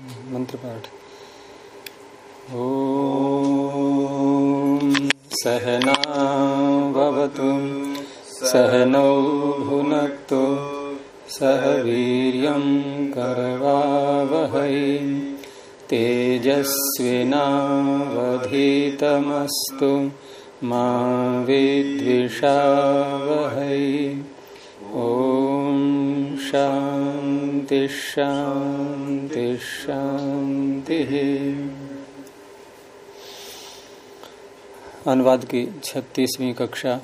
मंत्र पाठ। ओ सहनावतु सहनौ भुनक्तु सह वीर्यं करवावहै। तेजस्विनावधीतमस्तु मा विद्विषावहै। शान्ति शान्तिः अनुवाद की छत्तीसवीं कक्षा,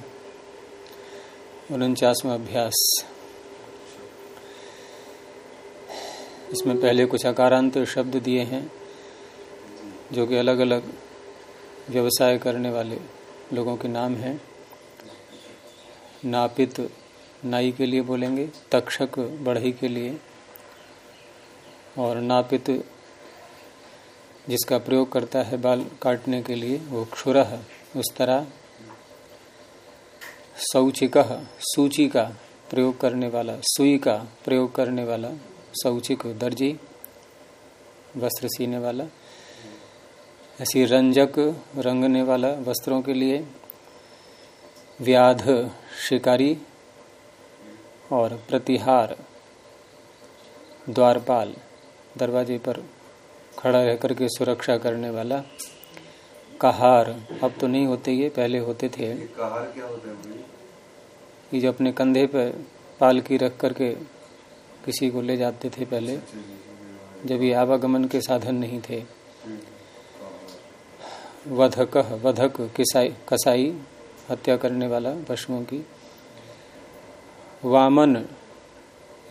उनचासवा अभ्यास। इसमें पहले कुछ अकारांत शब्द दिए हैं, जो कि अलग अलग व्यवसाय करने वाले लोगों के नाम हैं। नापित नाई के लिए बोलेंगे, तक्षक बढ़ई के लिए और नापित जिसका प्रयोग करता है बाल काटने के लिए, वो क्षुर उस तरह शौचिक सूची का प्रयोग करने वाला सुई का प्रयोग करने वाला शौचिक दर्जी, वस्त्र सीने वाला, ऐसी रंजक, रंगने वाला वस्त्रों के लिए व्याध, शिकारी और प्रतिहार, द्वारपाल। दरवाजे पर खड़ा रह करके सुरक्षा करने वाला कहार अब तो नहीं होते ये पहले होते थे। कहार क्या होता है ये जो अपने कंधे पर पालकी रख करके किसी को ले जाते थे पहले जब ये आवागमन के साधन नहीं थे। वधक वधक किसाई कसाई हत्या करने वाला पशुओं की। वामन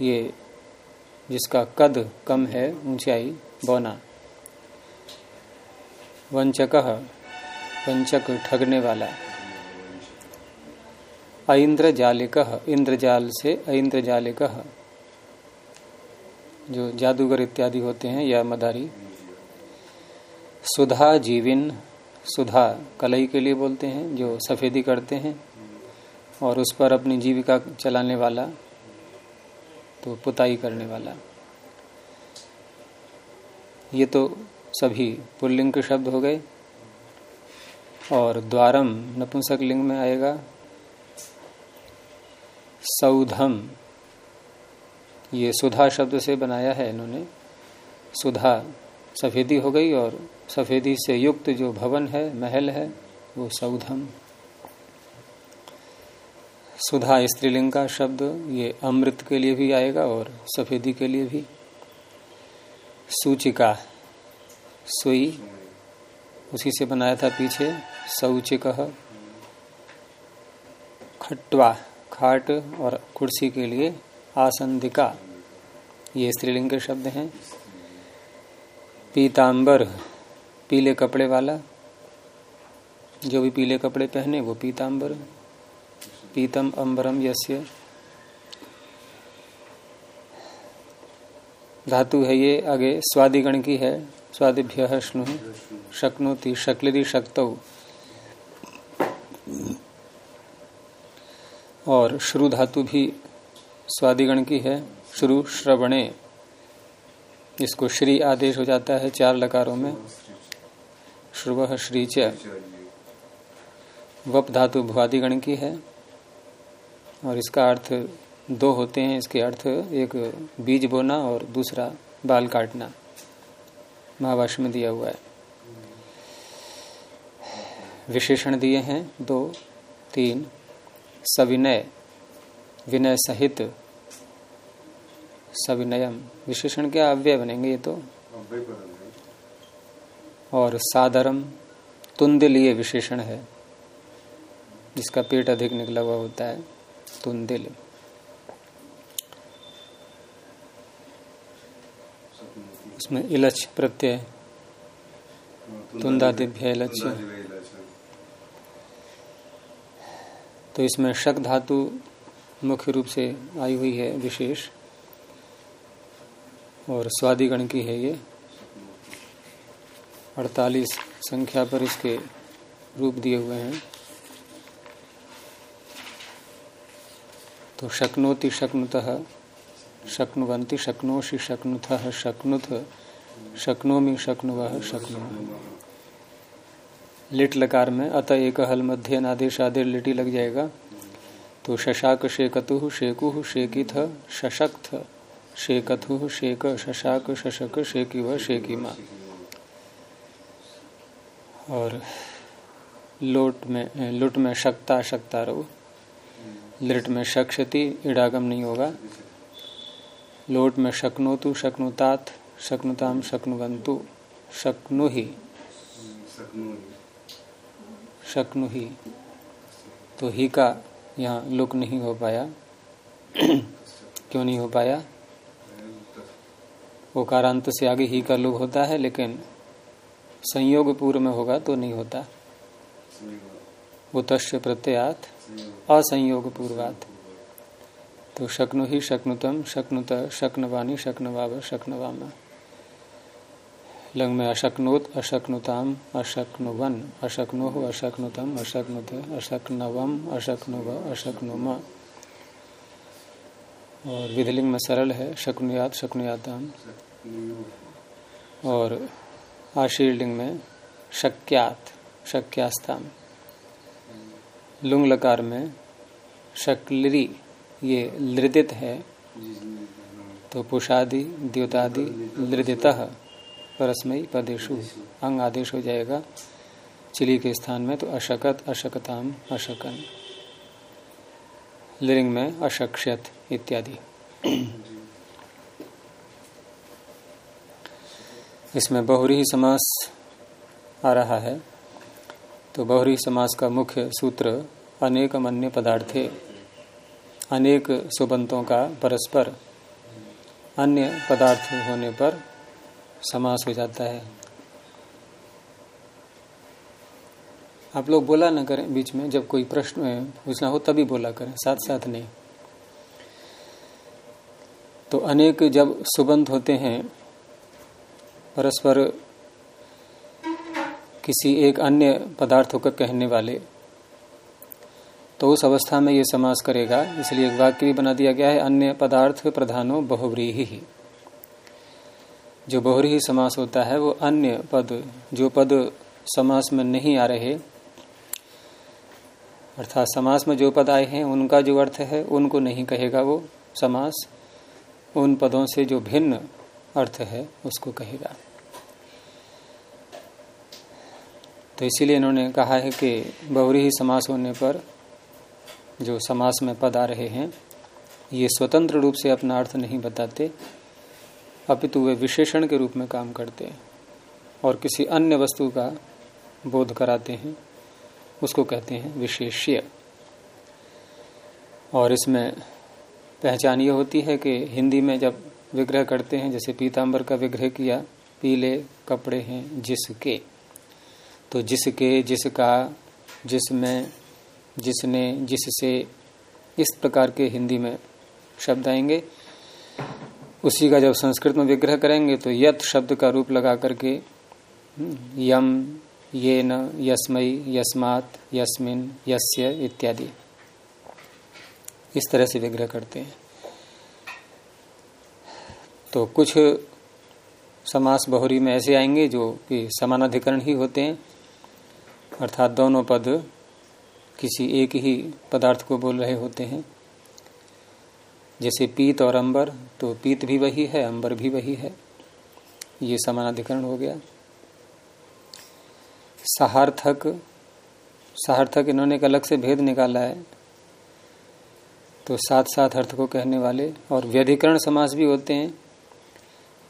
ये जिसका कद कम है, ऊंचाई बौना। वंचक वंचक ठगने वाला। ऐन्द्र जालिक इंद्रजाल से ऐन्द्र जालिक जो जादूगर इत्यादि होते हैं, या मदारी। सुधा जीविन, सुधा कलई के लिए बोलते हैं, जो सफेदी करते हैं, और उस पर अपनी जीविका चलाने वाला। तो पुताई करने वाला। ये तो सभी पुल्लिंग के शब्द हो गए। और द्वारम नपुंसक लिंग में आएगा। सौधम, ये सुधा शब्द से बनाया है इन्होंने। सुधा सफेदी हो गई और सफेदी से युक्त जो भवन है, महल है, वो सौधम। सुधा स्त्रीलिंग का शब्द, ये अमृत के लिए भी आएगा और सफेदी के लिए भी। सूचिका, सुई, उसी से बनाया था पीछे सौचिक खट्वा, खाट और कुर्सी के लिए आसंदिका, ये स्त्रीलिंग के शब्द हैं। पीतांबर, पीले कपड़े वाला, जो भी पीले कपड़े पहने वो पीतांबर। पीतम अंबरम यस्य धातु है ये आगे स्वादिगण की है, स्वादिभ्य श्नु शक्नोति शक्लि शक्त। और श्रु धातु भी स्वादिगण की है, श्रु श्रवणे। इसको श्री आदेश हो जाता है चार लकारों में। श्रुव, श्री च। वप धातु भुआदिगण की है और इसका अर्थ दो होते हैं। इसके अर्थ एक बीज बोना और दूसरा बाल काटना। महावाश में दिया हुआ है। विशेषण दिए हैं। दो, तीन, सविनय। विनय सहित सविनयम। विशेषण क्या? अव्यय बनेंगे ये तो। और सादरम तुंद लिए विशेषण है, जिसका पेट अधिक निकला हुआ होता है। तुंदिल। उसमें इलच प्रत्यय तुंदादिभ्य इलच। तो इसमें शक धातु मुख्य रूप से आई हुई है विशेष और स्वादिगण की है ये। अड़तालीस संख्या पर इसके रूप दिए हुए हैं। तो शक्नोति शक्नुत शक्नुवंती शक्नोषि शक्नुथ शक्नुथ, शक्नोमी शक्नुव, शक्नु। लिट लकार में, अत एक हल मध्य नादेश आदेश लिटी लग जाएगा। तो शशाक शेकतु, शेकु, शेकिथ, शशक्त शेकथु शेक, शशाक, शशक शेकी व शेकी माँ और लोट में, लुट में शक्ता शक्ता रहो लिट में शक्षति इडागम नहीं होगा। लोट में शक्नोतु, शक्नुतात शक्नुताम शक्नुवंतु शक्नु ही शक्नु ही तो ही का यहाँ लुक नहीं हो पाया। क्यों नहीं हो पाया? ओकारांत से आगे ही का लुक होता है, लेकिन संयोग पूर्व में होगा तो नहीं होता। उतश्य प्रत्यात असंयोग पूर्वात तो शक्नु ही शक्नुतम शक्नुत शक्नवानी शक्नवाव, शक्नवाम। लंग में अशक्नोत, अशक्नुताम, अशक्नुवन अशक्नो अशक्नुतम अशक्नुत, अशक्नवम, अशक्नुव, अशक्नुम। और विधिलिंग में सरल है, शक्नुयात, शक्नुयाताम। और आशीर्लिंग में शक्यात, शक्यास्ताम। लुंग लकार में शक्लरी ये लृदित है तो पुषादि, द्योतादि लृदित परस्मयी पदेशु अंग आदेश हो जाएगा। चिली के स्थान में तो अशकत, अशकताम, अशकन। लिंग में अशक्षत इत्यादि। इसमें बहुरी समास आ रहा है। तो बहुरी समास का मुख्य सूत्र अनेक अन्य पदार्थे, अनेक सुबंतों का परस्पर अन्य पदार्थ होने पर समास हो जाता है। आप लोग बोला ना करें बीच में, जब कोई प्रश्न पूछना हो तभी बोला करें साथ साथ नहीं। तो अनेक जब सुबंध होते हैं, परस्पर किसी एक अन्य पदार्थों का कहने वाले। तो उस अवस्था में ये समास करेगा, इसलिए एक वाक्य भी बना दिया गया है, अन्य पदार्थ प्रधानो बहुवरी ही। जो बहुरी समास होता है, वो अन्य पद, जो पद समास में नहीं आ रहे, अर्थात समास में जो पद आए हैं, उनका जो अर्थ है, उनको नहीं कहेगा वो समास। उन पदों से जो भिन्न अर्थ है, उसको कहेगा। तो इसीलिए इन्होंने कहा है कि बहुरी ही समास होने पर जो समास में पद आ रहे हैं, ये स्वतंत्र रूप से अपना अर्थ नहीं बताते, अपितु वे विशेषण के रूप में काम करते हैं और किसी अन्य वस्तु का बोध कराते हैं, उसको कहते हैं विशेष्य। और इसमें पहचान ये होती है कि हिंदी में जब विग्रह करते हैं, जैसे पीताम्बर का विग्रह किया, पीले कपड़े हैं जिसके। तो जिसके, जिसका, जिसमें, जिसने, जिससे इस प्रकार के हिंदी में शब्द आएँगे, उसी का जब संस्कृत में विग्रह करेंगे तो यत शब्द का रूप लगा करके, यम ये न यस्मय यस्मात, यस्मिन, यस्य इत्यादि, इस तरह से विग्रह करते हैं। तो कुछ समास बहुरी में ऐसे आएँगे जो कि समानाधिकरण ही होते हैं। अर्थात दोनों पद किसी एक ही पदार्थ को बोल रहे होते हैं। जैसे पीत और अंबर तो पीत भी वही है, अंबर भी वही है। ये समानाधिकरण हो गया। सहार्थक सहार्थक इन्होंने एक अलग से भेद निकाला है। तो साथ साथ अर्थ को कहने वाले और व्यधिकरण समास भी होते हैं।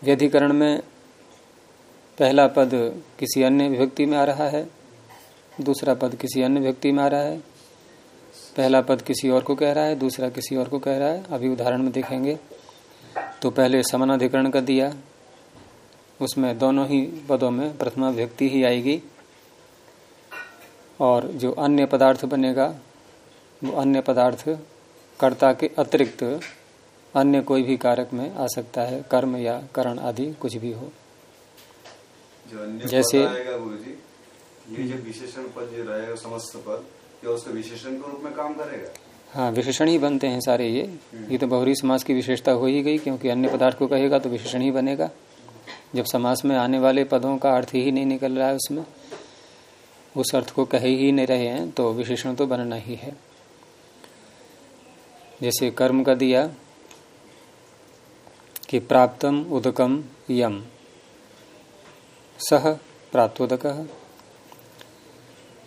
व्यधिकरण में पहला पद किसी अन्य विभक्ति में आ रहा है। दूसरा पद किसी अन्य व्यक्ति में आ रहा है। पहला पद किसी और को कह रहा है दूसरा किसी और को कह रहा है। अभी उदाहरण में देखेंगे। तो पहले समानाधिकरण का दिया। उसमें दोनों ही पदों में प्रथमा व्यक्ति ही आएगी। और जो अन्य पदार्थ बनेगा वो अन्य पदार्थ कर्ता के अतिरिक्त अन्य कोई भी कारक में आ सकता है कर्म या करण आदि कुछ भी हो। जैसे ये जो विशेषण पद जो रहेगा समस्त पद क्या उसका विशेषण के रूप में काम करेगा? हाँ विशेषण ही बनते हैं सारे ये। ये तो बहुरी समाज की विशेषता हो ही गई क्योंकि अन्य पदार्थ को कहेगा तो विशेषण ही बनेगा। जब समास में आने वाले पदों का अर्थ ही नहीं निकल रहा है उसमें उस अर्थ को कहे ही नहीं रहे हैं तो विशेषण तो बनना ही है। जैसे कर्म का दिया कि प्राप्तम उदकम यम सह प्राप्तोदक।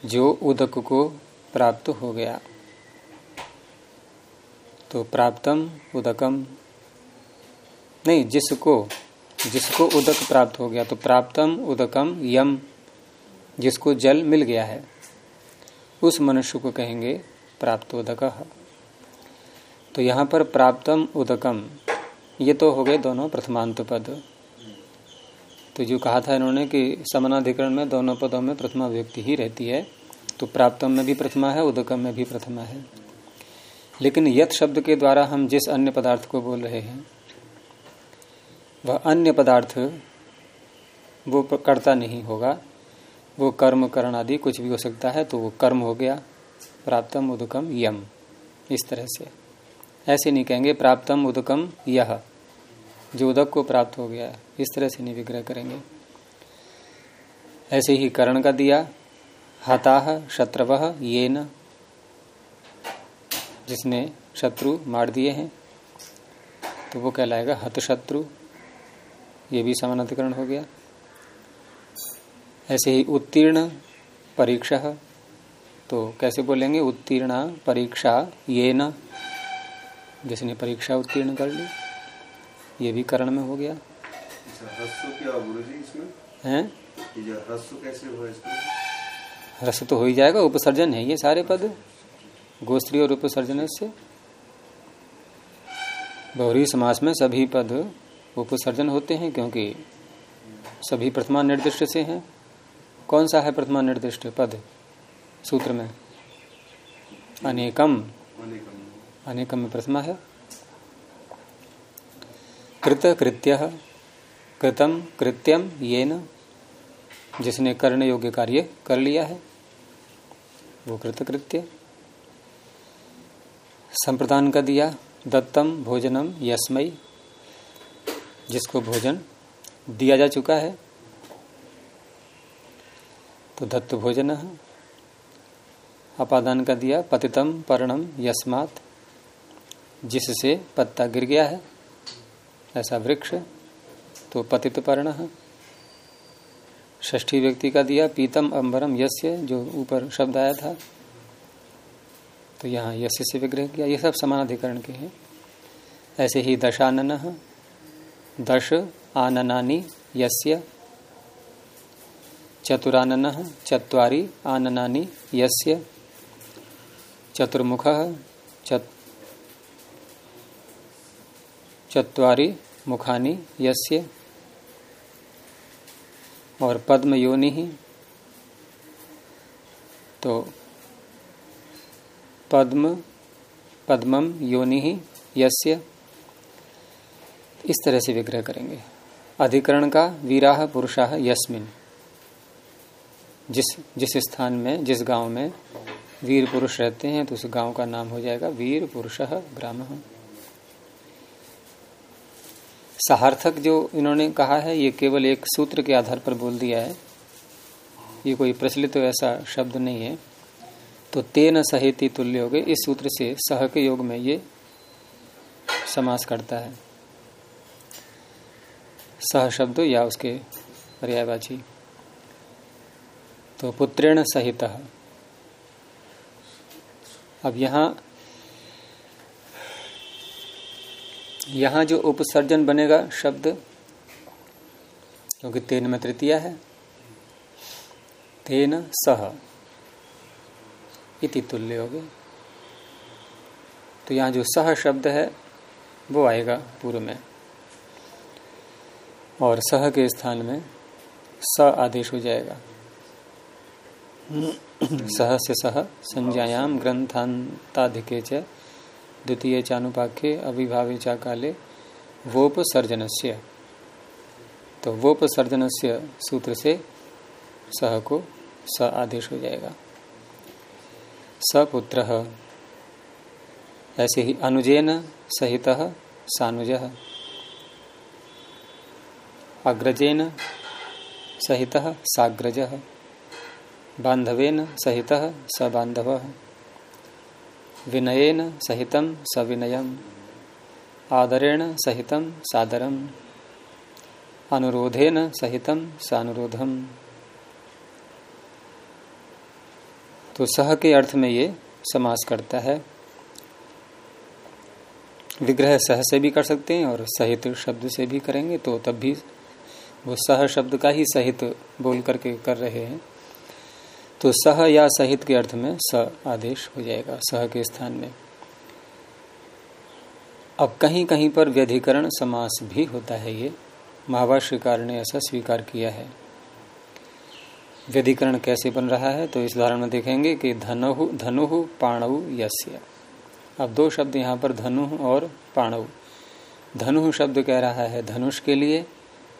जो उदक को प्राप्त हो गया। तो प्राप्तम उदकम। नहीं, जिसको जिसको उदक प्राप्त हो गया तो प्राप्तम उदकम यम, जिसको जल मिल गया है, उस मनुष्य को कहेंगे प्राप्त उदक। तो यहाँ पर प्राप्तम उदकम, ये तो हो गए दोनों प्रथमांत पद। तो जो कहा था इन्होंने कि समानाधिकरण में दोनों पदों में प्रथमा व्यक्ति ही रहती है तो प्राप्तम में भी प्रथमा है उदकम में भी प्रथमा है। लेकिन यथ शब्द के द्वारा हम जिस अन्य पदार्थ को बोल रहे हैं, वह अन्य पदार्थ वो करता नहीं होगा। वो कर्म, करण आदि कुछ भी हो सकता है तो वो कर्म हो गया, प्राप्तम उदकम यम, इस तरह से। ऐसे नहीं कहेंगे, प्राप्तम उदकम यह। जो उदक को प्राप्त हो गया, इस तरह से निविग्रह करेंगे। ऐसे ही करण का दिया, हताह शत्रव ये न जिसने शत्रु मार दिए हैं तो वो कहलाएगा हत शत्रु ये भी समानाधिकरण हो गया। ऐसे ही उत्तीर्ण परीक्षा तो कैसे बोलेंगे? उत्तीर्ण परीक्षा ये न जिसने परीक्षा उत्तीर्ण कर ली। ये भी करण में हो गया। है? रस तो हो ही जाएगा उपसर्जन है ये सारे पद। गोस्त्री और उपसर्जन से। बहुरी समास में सभी पद उपसर्जन होते हैं क्योंकि सभी प्रथमा निर्दिष्ट से हैं। कौन सा है प्रथमा निर्दिष्ट पद सूत्र में? अनेकम। अनेकम में प्रथमा है। कृत कृत्य कृतम कृत्यम ये न जिसने करने योग्य कार्य कर लिया है, वो कृतकृत्य। संप्रदान का दिया, दत्तम भोजनम यस्मई जिसको भोजन दिया जा चुका है। तो दत्त भोजन अपादान का दिया, पतितम पर्णम यस्मात, जिससे पत्ता गिर गया है। ऐसा वृक्ष तो पतित पर्ण। ष्ठी व्यक्ति का दिया, पीतम अंबरम यस्य, जो ऊपर शब्द आया था। तो यहाँ यस्य से विग्रह किया, ये सब समानाधिकरण के हैं। ऐसे ही दशानन, दश आननानि यस्य, चतुरानन चत्वारि आननानि यस्य, चतुर्मुख चत, चत्वारि मुखानि यस्य और पद्म योनि ही। तो पद्म पद्मम योनि ही, यस्य। इस तरह से विग्रह करेंगे। अधिकरण का वीराह पुरुषाह यस्मिन। जिस जिस स्थान में, जिस गाँव में वीर पुरुष रहते हैं तो उस गाँव का नाम हो जाएगा वीर पुरुष ग्राम। सार्थक जो इन्होंने कहा है, ये केवल एक सूत्र के आधार पर बोल दिया है। ये कोई प्रचलित तो ऐसा शब्द नहीं है। तो तेन सहेती तुल्य हो गए इस सूत्र से सह के योग में ये समास करता है। सह शब्द या उसके पर्यायवाची। तो पुत्रेण सहित। अब यहाँ यहाँ जो उपसर्जन बनेगा शब्द, क्योंकि तेन में तृतीय है, तेन सह इति तुल्य हो गए तो यहाँ जो सह शब्द है, वो आएगा पूर्व में। और सह के स्थान में स आदेश हो जाएगा। सह से सह, संज्ञायाम ग्रंथांताधिके च द्वितीय चानुपाख्य अभिभावे चा काले वोपसर्जन से तो वोपसर्जन से सूत्र से सह को स आदेश हो जाएगा। सपुत्र, ऐसे ही अनुजेन सहित सानुज। अग्रजेन सहित साग्रज। बांधवेन सहित स बांधव विनयेन सहित सविनय आदरेण सहित सादरम, अनुरोधेन सहित सानुरोधम। तो सह के अर्थ में ये समास करता है। विग्रह सह से भी कर सकते हैं और सहित शब्द से भी करेंगे तो तब भी वो सह शब्द का ही सहित बोल करके कर रहे हैं। तो सह या सहित के अर्थ में स आदेश हो जाएगा, सह के स्थान में। अब कहीं कहीं पर व्यधिकरण समास भी होता है ये। महाभाष्यकार ने ऐसा स्वीकार किया है। व्यधिकरण कैसे बन रहा है तो इस उदाहरण में देखेंगे कि धनु धनु, पाणु यस्य। अब दो शब्द यहाँ पर धनु और पाणु। धनु शब्द कह रहा है धनुष के लिए,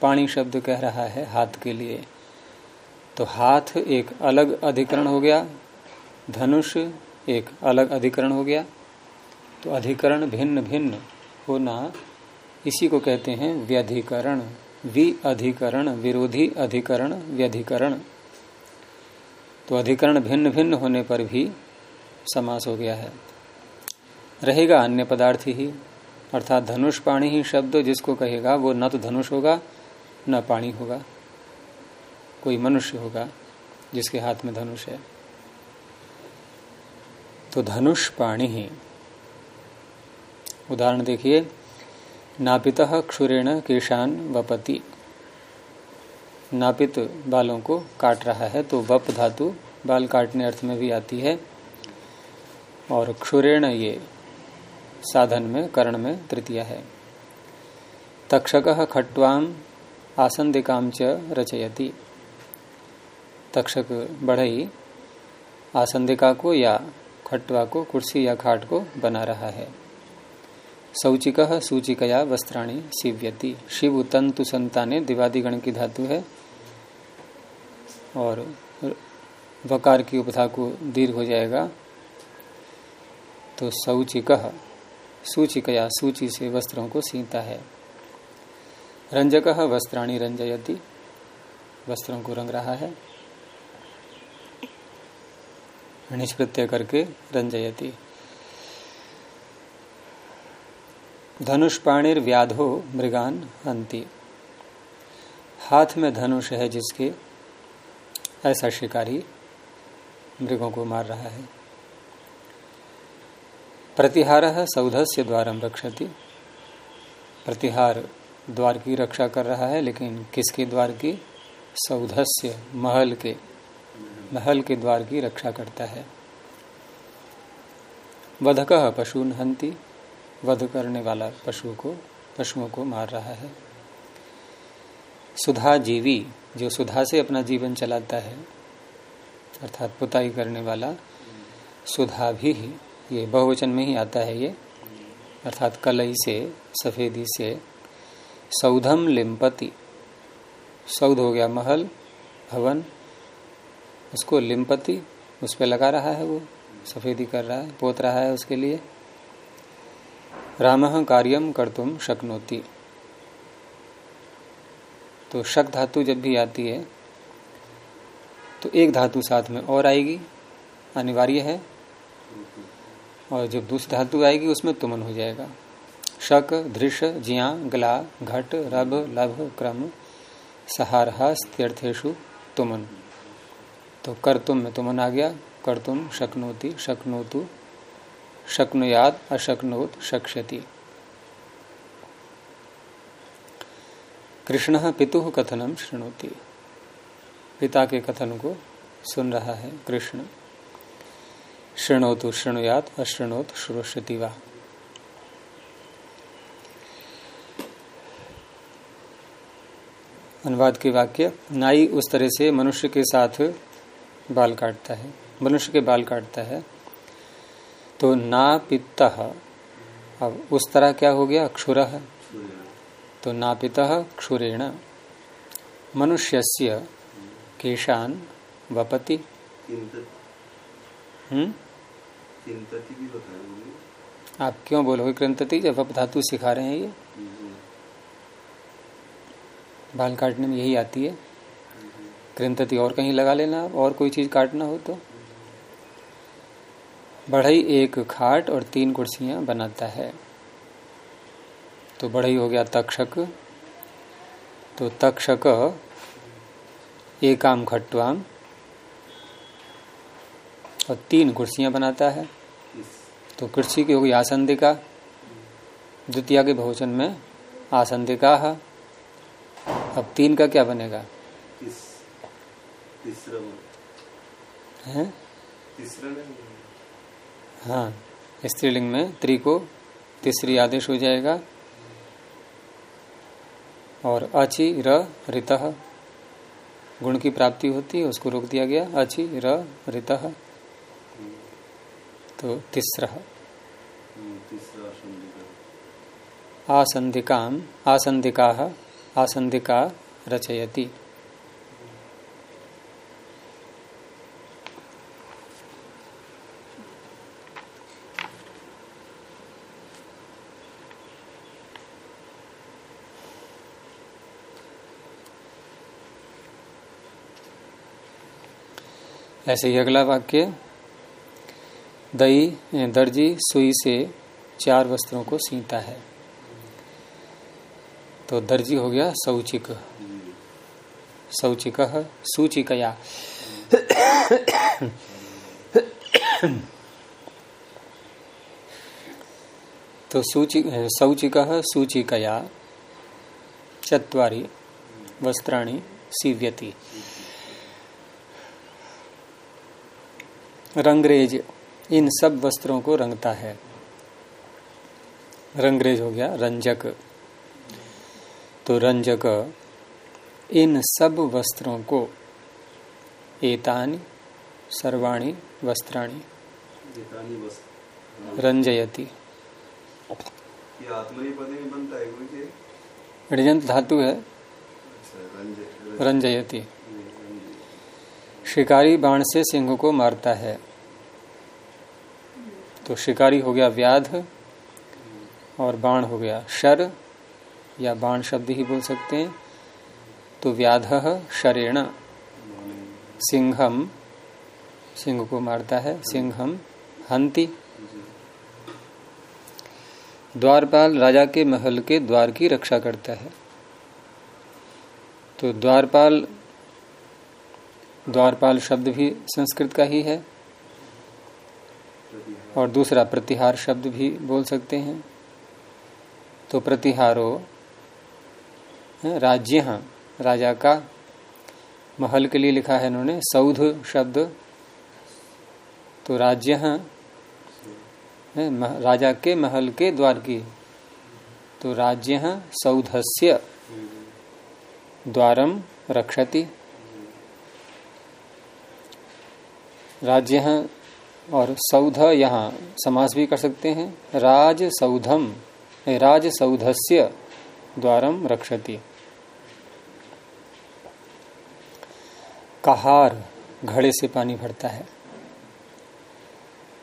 पाणी शब्द कह रहा है हाथ के लिए। तो हाथ एक अलग अधिकरण हो गया, धनुष एक अलग अधिकरण हो गया। तो अधिकरण भिन्न भिन्न होना, इसी को कहते हैं व्यधिकरण वि अधिकरण विरोधी अधिकरण, व्यधिकरण। तो अधिकरण भिन्न भिन्न होने पर भी समास हो गया है। रहेगा अन्य पदार्थ ही, अर्थात धनुष पाणी ही शब्द जिसको कहेगा वो न तो धनुष होगा, न पाणी होगा। कोई मनुष्य होगा जिसके हाथ में धनुष है। तो धनुष पाणी ही। उदाहरण देखिए, नापित क्षुरेण केशान वपति। नापित बालों को काट रहा है तो वप धातु बाल काटने अर्थ में भी आती है। और क्षुरेण ये साधन में, कर्ण में तृतीय है। तक्षक खट्वाम आसंदिकाम च रचयति। तक्षक बढ़ई, आसंदिका को या खट्वा को, कुर्सी या खाट को बना रहा है। शौचिक सूचिकया वस्त्राणी शिव्यति शिव तंतु संताने दिवादिगण की धातु है और वकार की उपधा को दीर्घ हो जाएगा। तो शौचिक सूचिकया सूची से वस्त्रों को सीता है। रंजक वस्त्राणी रंजयति। वस्त्रों को रंग रहा है। निष्प्रत्यय करके रंजयती। धनुष पाणिर व्याधो मृगान अंति हाथ में धनुष है जिसके ऐसा शिकारी मृगों को मार रहा है। प्रतिहार सौध से द्वार रक्षति। प्रतिहार द्वार की रक्षा कर रहा है, लेकिन किसके द्वार की? सौधस्य महल के। महल के द्वार की रक्षा करता है। वधक पशु हंती, वध करने वाला पशु को, पशुओं को मार रहा है। सुधा जीवी, जो सुधा से अपना जीवन चलाता है, अर्थात पुताई करने वाला सुधा भी ये बहुवचन में ही आता है ये। अर्थात कलई से, सफेदी से, सौधम लिम्पति सौध हो गया महल, भवन उसको लिम्पति उस पर लगा रहा है वो, सफेदी कर रहा है, पोत रहा है उसके लिए। राम कार्यम कर तुम शक्नोती। तो शक धातु जब भी आती है तो एक धातु साथ में और आएगी, अनिवार्य है। और जब दूसरी धातु आएगी, उसमें तुमन हो जाएगा। शक धृष जिया गला, घट रभ लभ, क्रम सहारहास तीर्थेशु तुमन। तो कर तुम, में तुमन आ गया कर तुम शक्नोती, शक्नोतु, शक्नुयाद, अशक्नोत, शक्ष्यति। कृष्ण पितु कथनम शृणोती। पिता के कथन को सुन रहा है कृष्ण। शृणोतु शृणुयात, अशृणोत श्रोष्यति वा। अनुवाद के वाक्य, नाई उस तरह से मनुष्य के साथ बाल काटता है, मनुष्य के बाल काटता है तो ना पिता अब उस तरह क्या हो गया? क्षुर। तो नापित क्षुरेण। मनुष्यस्य केशान वपति। हम्म? आप क्यों बोलोगे क्रंतति जब वप धातु सिखा रहे हैं ये। बाल काटने में यही आती है। कृंतति और कहीं लगा लेना, और कोई चीज़ काटना हो तो। बढ़ई एक खाट और तीन कुर्सियाँ बनाता है। तो बढ़ई हो गया तक्षक। तो तक्षक एक एकाम खट्वाम, और तीन कुर्सियाँ बनाता है। तो कृषि की होगी आसंदिका। द्वितीय के भोजन में आसंदिका। अब तीन का क्या बनेगा? है? हाँ। स्त्रीलिंग में त्री को तीसरी आदेश हो जाएगा। और अचि र ऋत गुण की प्राप्ति होती है उसको रोक दिया गया। अचि रित तो तीसरा। आसंधिकाम आसंधिका आसंधिका रचयति। ऐसे ही अगला वाक्य, दही दर्जी सुई से चार वस्त्रों को सीता है। तो दर्जी हो गया सौचिक सौचिक सूचिकया। तो सूचि सौचिक सूचिकया। चत्वारी वस्त्राणी सीव्यती। रंगरेज इन सब वस्त्रों को रंगता है। रंगरेज हो गया रंजक। तो रंजक इन सब वस्त्रों को एतानी सर्वाणी वस्त्राणी रंजयती। ऋजंत धातु है अच्छा, रंजयती। शिकारी बाण से सिंह को मारता है। तो शिकारी हो गया व्याध और बाण हो गया शर, या बाण शब्द ही बोल सकते हैं। तो व्याध शरेण, सिंहम, सिंह को मारता है, सिंहम, हंति। द्वारपाल राजा के महल के द्वार की रक्षा करता है। तो द्वारपाल द्वारपाल शब्द भी संस्कृत का ही है। और दूसरा प्रतिहार शब्द भी बोल सकते हैं। तो प्रतिहारो राज्य राजा का महल के लिए लिखा है इन्होंने, सौध शब्द। तो राज्य राजा के महल के द्वार की। तो राज्य सौधस्य द्वारम रक्षति। राज्य और सौध यहाँ समास भी कर सकते हैं। राज सौधम राज सौधस्य द्वारम रक्षति। कहार, घड़े से पानी भरता है।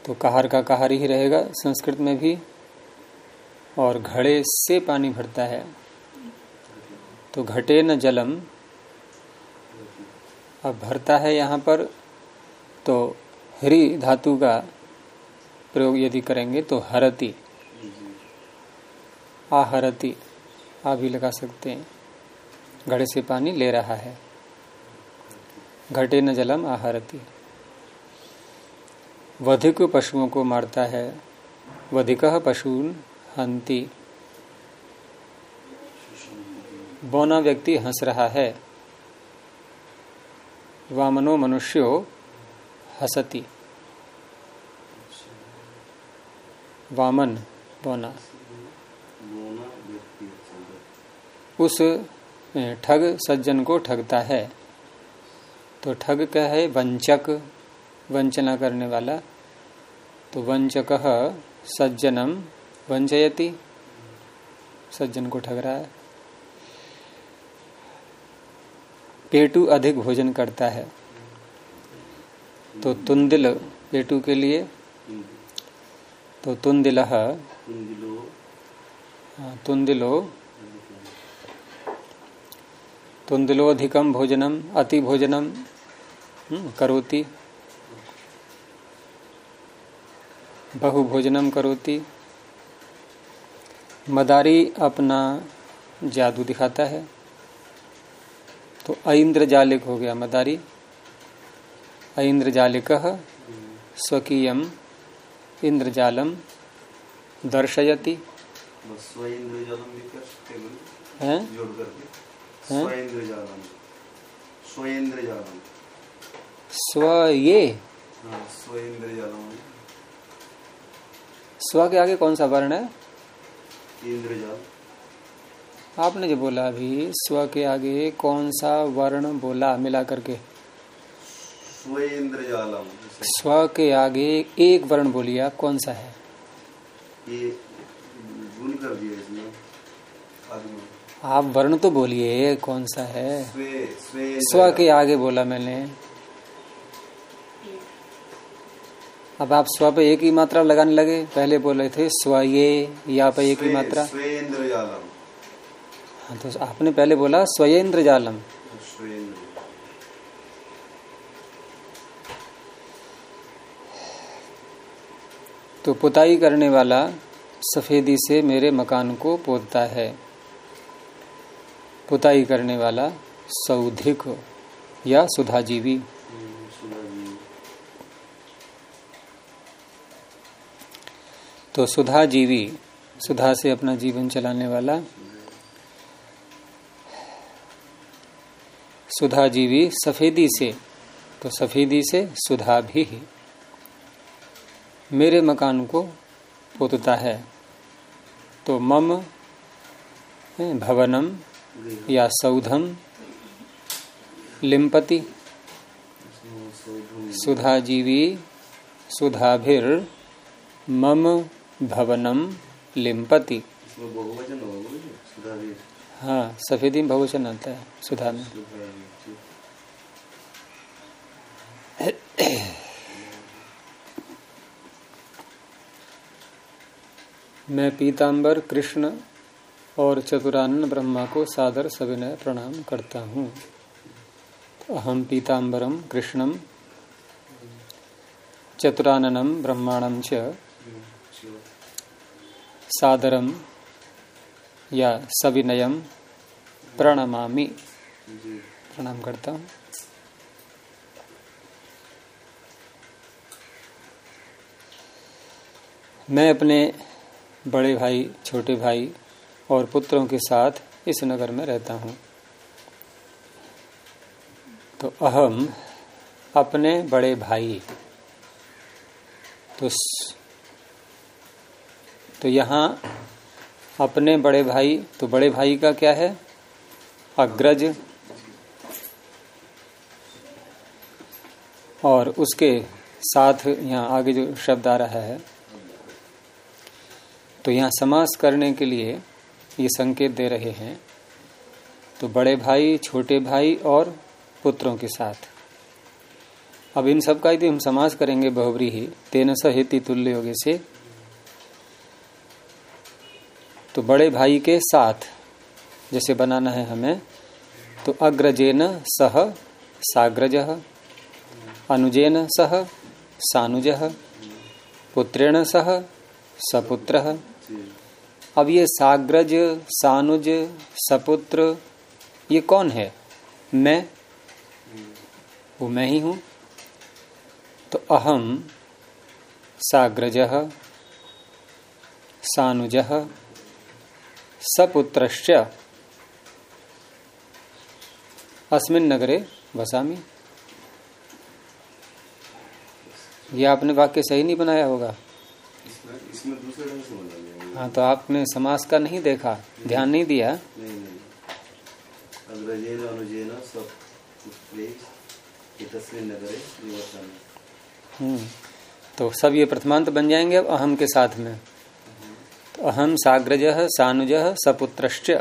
तो कहार का कहार ही रहेगा संस्कृत में भी, और घड़े से पानी भरता है। तो घटे न जलम, अब भरता है यहाँ पर तो हरि धातु का प्रयोग यदि करेंगे तो हरती, आहरती, आ भी लगा सकते हैं। घड़े से पानी ले रहा है। घटे न जलम आहरती। वधिक पशुओं को मारता है। वधिक पशुन हंती। बौना व्यक्ति हंस रहा है। वामनो मनुष्यो हसती। वामन, बोना। उस ठग सज्जन को ठगता है। तो ठग क्या है? वंचक, वंचना करने वाला। तो वंचक सज्जनम, वंचयति। सज्जन को ठग रहा है। पेटू अधिक भोजन करता है। तो तुंदिल पेटू के लिए? तो तुंदिल तुंदिलो। तुंदलोधिकम भोजनम अति भोजनम हम्म, करोति। बहु भोजनम करोति। मदारी अपना जादू दिखाता है। तो ऐन्द्रजालिक हो गया मदारी। ऐन्द्रजालिक स्वकीय इंद्रजालम दर्शयति। स्व ये हाँ, स्व के आगे कौन सा वर्ण है? इंद्रजाल। आपने जो बोला अभी स्व के आगे कौन सा वर्ण बोला मिला करके स्व के आगे एक वर्ण बोलिए आप कौन सा है? ये गुण कर दिया इसमें आप वर्ण तो बोलिए कौन सा है? स्वे के आगे बोला मैंने। अब आप स्व पे एक ही मात्रा लगाने लगे पहले बोले थे स्व ये या पे एक ही मात्रा? हाँ तो आपने पहले बोला स्वयंद्र जालम तो पुताई करने वाला सफेदी से मेरे मकान को पोतता है। पुताई करने वाला सौधिक या सुधाजीवी। तो सुधाजीवी, सुधा से अपना जीवन चलाने वाला। सुधाजीवी सफेदी से तो सफेदी से सुधा भी मेरे मकान को पोतता है। तो मम भवनम या सौधम लिम्पति सुधाजीवी सुधाभिर मम भवनम लिम्पति हाँ सफेदी में बहुवचन आता है सुधा में। मैं पीताम्बर कृष्ण और चतुरानन ब्रह्मा को सादर सविनय प्रणाम करता हूँ। तो अहम पीताम्बरम कृष्णम, चतुराननम ब्रह्मांडम च सादरम या सविनयम प्रणमामि। जी प्रणाम करता हूँ। मैं अपने बड़े भाई, छोटे भाई और पुत्रों के साथ इस नगर में रहता हूँ। तो अहम अपने बड़े भाई। तो तो यहाँ अपने बड़े भाई तो बड़े भाई का क्या है? अग्रज। और उसके साथ यहाँ आगे जो शब्द आ रहा है तो यहाँ समास करने के लिए ये संकेत दे रहे हैं। तो बड़े भाई, छोटे भाई और पुत्रों के साथ। अब इन सब का यदि हम समास करेंगे बहुबरी ही तेन सहित तुल्य योगे से तो बड़े भाई के साथ जैसे बनाना है हमें तो अग्रजेन सह साग्रज, अनुजेन सह सानुज, पुत्रेण सह सपुत्र। अब ये साग्रज, सानुज, सपुत्र, ये कौन है? मैं? वो मैं ही हूँ। तो अहम साग्रज, सानुज सपुत्र अस्मिन नगरे वसामी। ये आपने वाक्य सही नहीं बनाया होगा। इसमें इसमें दूसरे ढंग से हाँ तो आपने समास का नहीं देखा? ध्यान नहीं दिया? नहीं नहीं हम्म, तो सब ये प्रथमांत बन जाएँगे अब अहम के साथ में। तो अहम साग्रज सानुज सपुत्रश्च।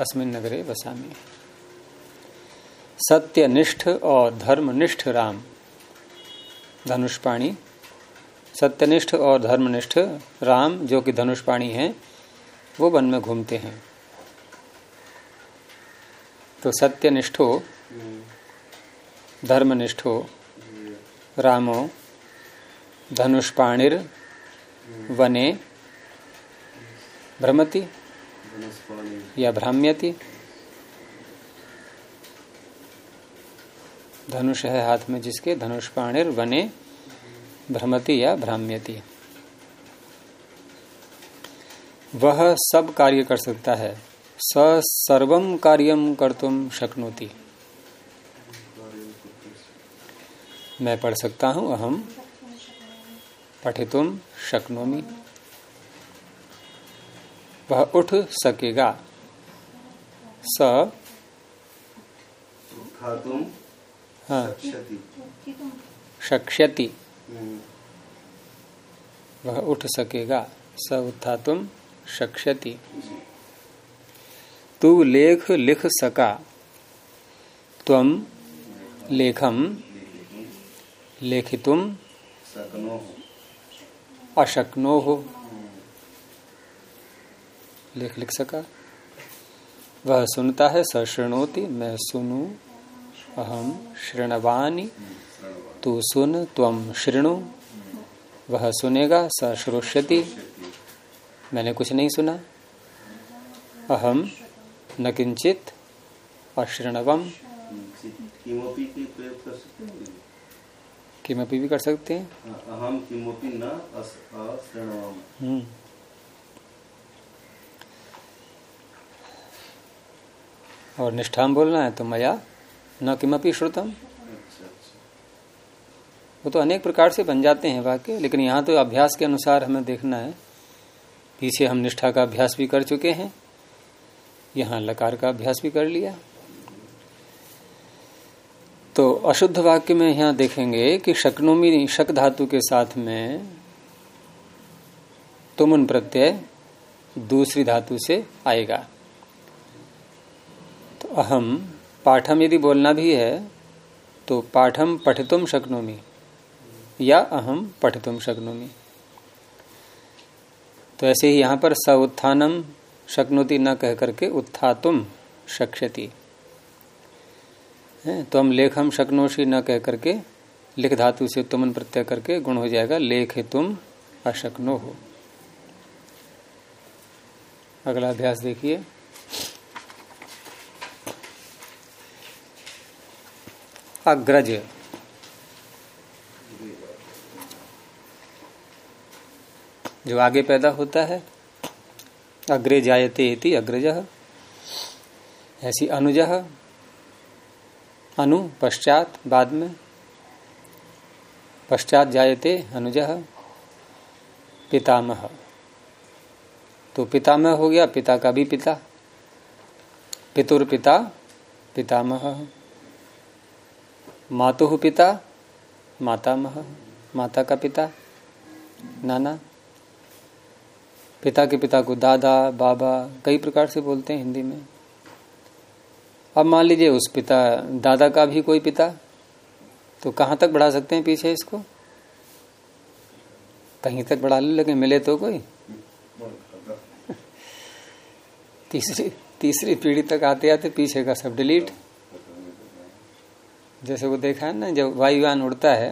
अस्मिन् नगरे वसामी। सत्यनिष्ठ और धर्मनिष्ठ राम। धनुष्पाणी। सत्यनिष्ठ और धर्मनिष्ठ राम, जो कि धनुषपाणी हैं, वो वन में घूमते हैं। तो सत्यनिष्ठो, धर्मनिष्ठो, रामो, धनुष्पाणिर, वने, भ्रमति या भ्राम्यति। धनुष है हाथ में जिसके धनुष पाणिर वने भ्रमति या भ्राम्यति। वह सब कार्य कर सकता है। स सर्वम कार्यम कर तुम शक्नोती। मैं पढ़ सकता हूँ अहम पठितुम शक्नोमी। वह उठ सकेगा। स हाँ। शक्ष्यति वह उठ सकेगा। स उत्था तुम शक्ष्यति। तू लेख लिख सका। तम लेखम लेखितुम अशक्नो। हो लेख लिख सका। वह सुनता है स सृणोति मैं सुनू। अहम श्रृणवानी तू सुन त्वम श्रृणु वह सुनेगा स श्रोष्यति। मैंने कुछ नहीं सुना। अहम न किंचित अश्रणवम किमपी भी कर सकते हैं। अहम किमपि न हम्म। और निष्ठाम बोलना है तो मया न किमपी श्रुतम। वो तो अनेक प्रकार से बन जाते हैं वाक्य, लेकिन यहाँ तो अभ्यास के अनुसार हमें देखना है। पीछे हम निष्ठा का अभ्यास भी कर चुके हैं। यहाँ लकार का अभ्यास भी कर लिया। तो अशुद्ध वाक्य में यहाँ देखेंगे कि शकनोमी, शक धातु के साथ में तुमन प्रत्यय दूसरी धातु से आएगा। तो अहम, पाठम यदि बोलना भी है तो पाठम पठितुम शक्नोमी। या अहम पठितुम शक्नोमी। तो ऐसे ही यहाँ पर स उत्थानम शक्नोति न कह करके उत्थातुम शक्ष्यति। तो हम लेखम शक्नोशी न कह करके लिख धातु से तुमन प्रत्यय करके गुण हो जाएगा लेख तुम अशक्नो। हो अगला अभ्यास देखिए। अग्रज। जो आगे पैदा होता है अग्रे जायते इति अग्रज, ऐसी अनुज, अनु पश्चात बाद में, पश्चात जायते अनुज, पितामह। तो पितामह हो गया, पिता का भी पिता। पितुर पिता, पितामह। मातु पिता, मातामह। माता का पिता, नाना। पिता के पिता को दादा, बाबा, कई प्रकार से बोलते हैं हिंदी में। अब मान लीजिए उस पिता, दादा का भी कोई पिता तो कहाँ तक बढ़ा सकते हैं पीछे इसको? कहीं तक बढ़ा ले, लेकिन मिले तो कोई। तीसरी तीसरी पीढ़ी तक आते आते पीछे का सब डिलीट। जैसे वो देखा है ना, जब वायुयान उड़ता है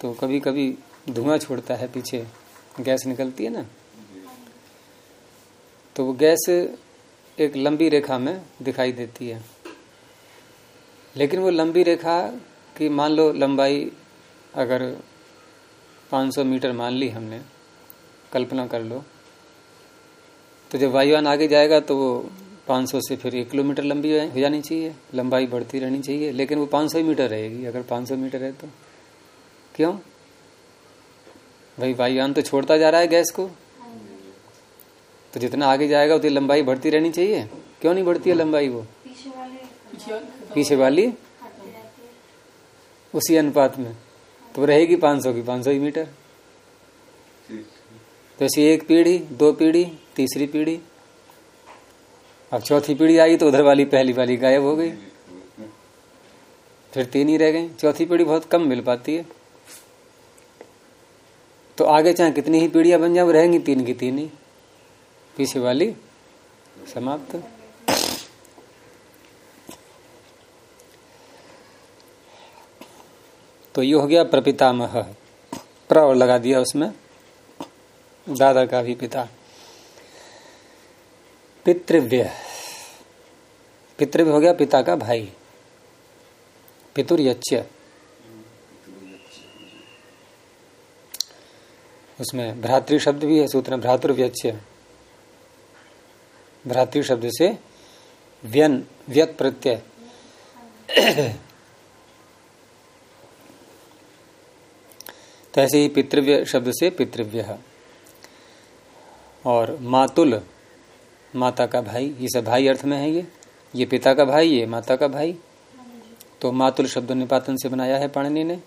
तो कभी कभी धुआँ छोड़ता है पीछे, गैस निकलती है ना। तो वो गैस एक लंबी रेखा में दिखाई देती है। लेकिन वो लंबी रेखा की मान लो लंबाई अगर 500 मीटर मान ली हमने, कल्पना कर लो तो जब वायुयान आगे जाएगा तो वो 500 से फिर एक किलोमीटर लंबी हो जानी चाहिए, लंबाई बढ़ती रहनी चाहिए, लेकिन वो 500 मीटर रहेगी अगर 500 मीटर है तो। क्यों? भाई वायुयान तो छोड़ता जा रहा है गैस को। तो जितना आगे जाएगा, उतनी लंबाई बढ़ती रहनी चाहिए। क्यों नहीं बढ़ती है लंबाई वो? पीछे वाली? उसी अनुपात में। तो रहेगी 500 की 500 ही मीटर। तो ऐसी एक पीढ़ी, दो पीढ़ी, तीसरी पीढ़ी। अब चौथी पीढ़ी आई तो उधर वाली, पहली वाली गायब हो गई। फिर तीन ही रह गई। चौथी पीढ़ी बहुत कम मिल पाती है। तो आगे चाहे कितनी ही पीढ़ियाँ बन जाए, वो रहेंगी तीन की तीन ही। पीछे वाली, समाप्त। तो ये हो गया प्रपितामह। प्र और लगा दिया उसमें, दादा का भी पिता। पितृव्य। पितृव्य हो गया पिता का भाई। पितुर्यच्य। उसमें भ्रातृ शब्द भी है, सूत्र भ्रातृव्यच्य भ्रातृ शब्द से व्यन, व्यत प्रत्यय। तो ऐसे ही पितृव्य शब्द से पितृव्य। और मातुल, माता का भाई, ये सब भाई अर्थ में है ये। ये पिता का भाई, ये माता का भाई। तो मातुल शब्द निपातन से बनाया है पाणिनि ने।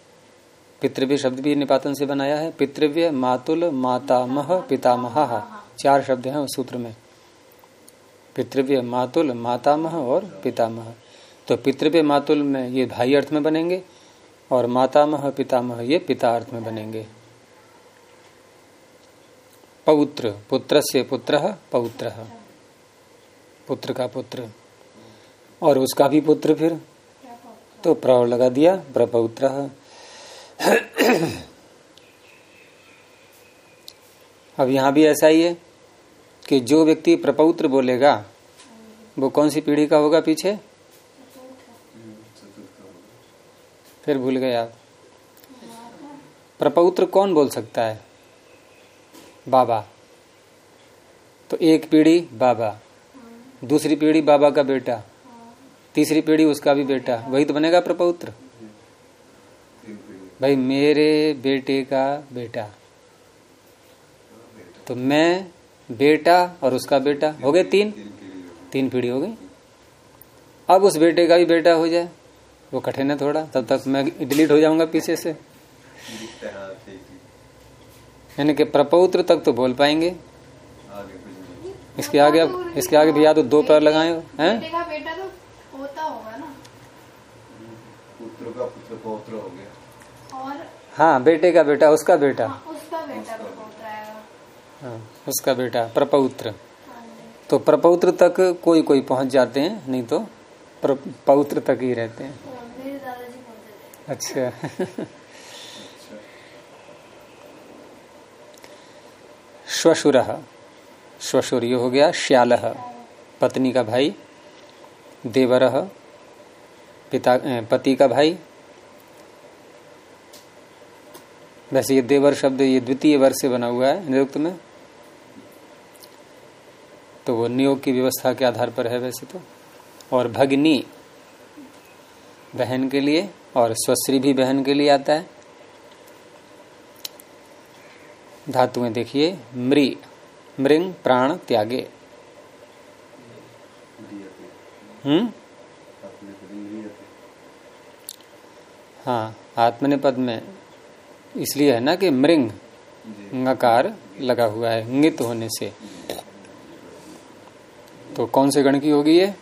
पितृव्य शब्द भी निपातन से बनाया है। पितृव्य, मातुल, मातामह, पितामह। चार शब्द हैं उस सूत्र में। पितृव्य मातुल, मातामह और पितामह। तो पितृव्य मातुल में ये भाई अर्थ में बनेंगे और मातामह, पितामह ये पिता अर्थ में बनेंगे। पौत्र पुत्र से पुत्र पौत्र। पुत्र का पुत्र। और उसका भी पुत्र फिर? तो प्र लगा दिया, प्रपौत्र। अब यहाँ भी ऐसा ही है। कि जो व्यक्ति प्रपौत्र बोलेगा, वो कौन सी पीढ़ी का होगा पीछे? फिर भूल गए आप। प्रपौत्र कौन बोल सकता है? बाबा। तो एक पीढ़ी बाबा। दूसरी पीढ़ी बाबा का बेटा। तीसरी पीढ़ी उसका भी बेटा। वही तो बनेगा प्रपौत्र। भाई, मेरे बेटे का बेटा। तो मैं बेटा और उसका बेटा हो गए तीन। तीन पीढ़ी हो गई। अब उस बेटे का भी बेटा हो जाए। वो कठिन है थोड़ा। तब तक मैं डिलीट हो जाऊँगा पीछे से। यानी कि प्रपौत्र तक तो बोल पाएँगे। इसके आगे अब इसके आगे भी या तो दो पैर लगाए हैं? बेटा तो होता होगा ना। पुत्र का पुत्र हो गया। हाँ बेटे का बेटा उसका बेटा। हाँ, उसका बेटा हाँ उसका बेटा प्रपौत्र। तो प्रपौत्र तक कोई कोई पहुँच जाते हैं नहीं तो पौत्र तक ही रहते हैं। हाँ, अच्छा। श्वशुर। श्वशुर ये हो गया श्याल। पत्नी का भाई देवर। पिता पति का भाई। वैसे ये देवर शब्द ये द्वितीय वर्ष से बना हुआ है निरुक्त में। तो वो नियोग की व्यवस्था के आधार पर है वैसे तो। और भगनी बहन के लिए और स्वश्री भी बहन के लिए आता है। धातुएँ देखिए मृ मृंग प्राण त्यागे। हम्म? हाँ आत्मनिपद में इसलिए है ना कि मृंग नकार लगा हुआ है नृत होने से। तो कौन से गण की होगी ये?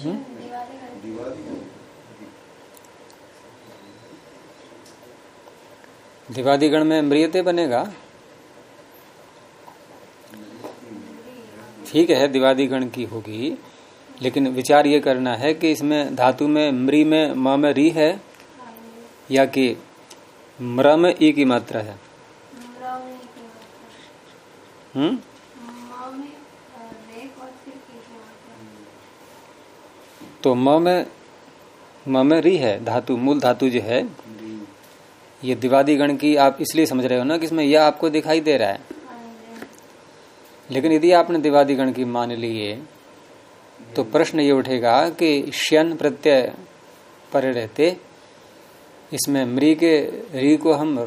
हम्म? दिवादी गण में मृियते बनेगा? ठीक है, दिवादी गण की होगी, लेकिन विचार ये करना है कि इसमें धातु में मृ में, म में री है, या कि मृ में ई की मात्रा है? हम्म? तो म में म में री है धातु मूल धातु जो है ये दिवादी गण की आप इसलिए समझ रहे हो ना कि इसमें यह आपको दिखाई दे रहा है। लेकिन यदि आपने दिवादी गण की मान लिए तो प्रश्न ये उठेगा कि श्यन प्रत्यय पर रहते इसमें मृ के री को हम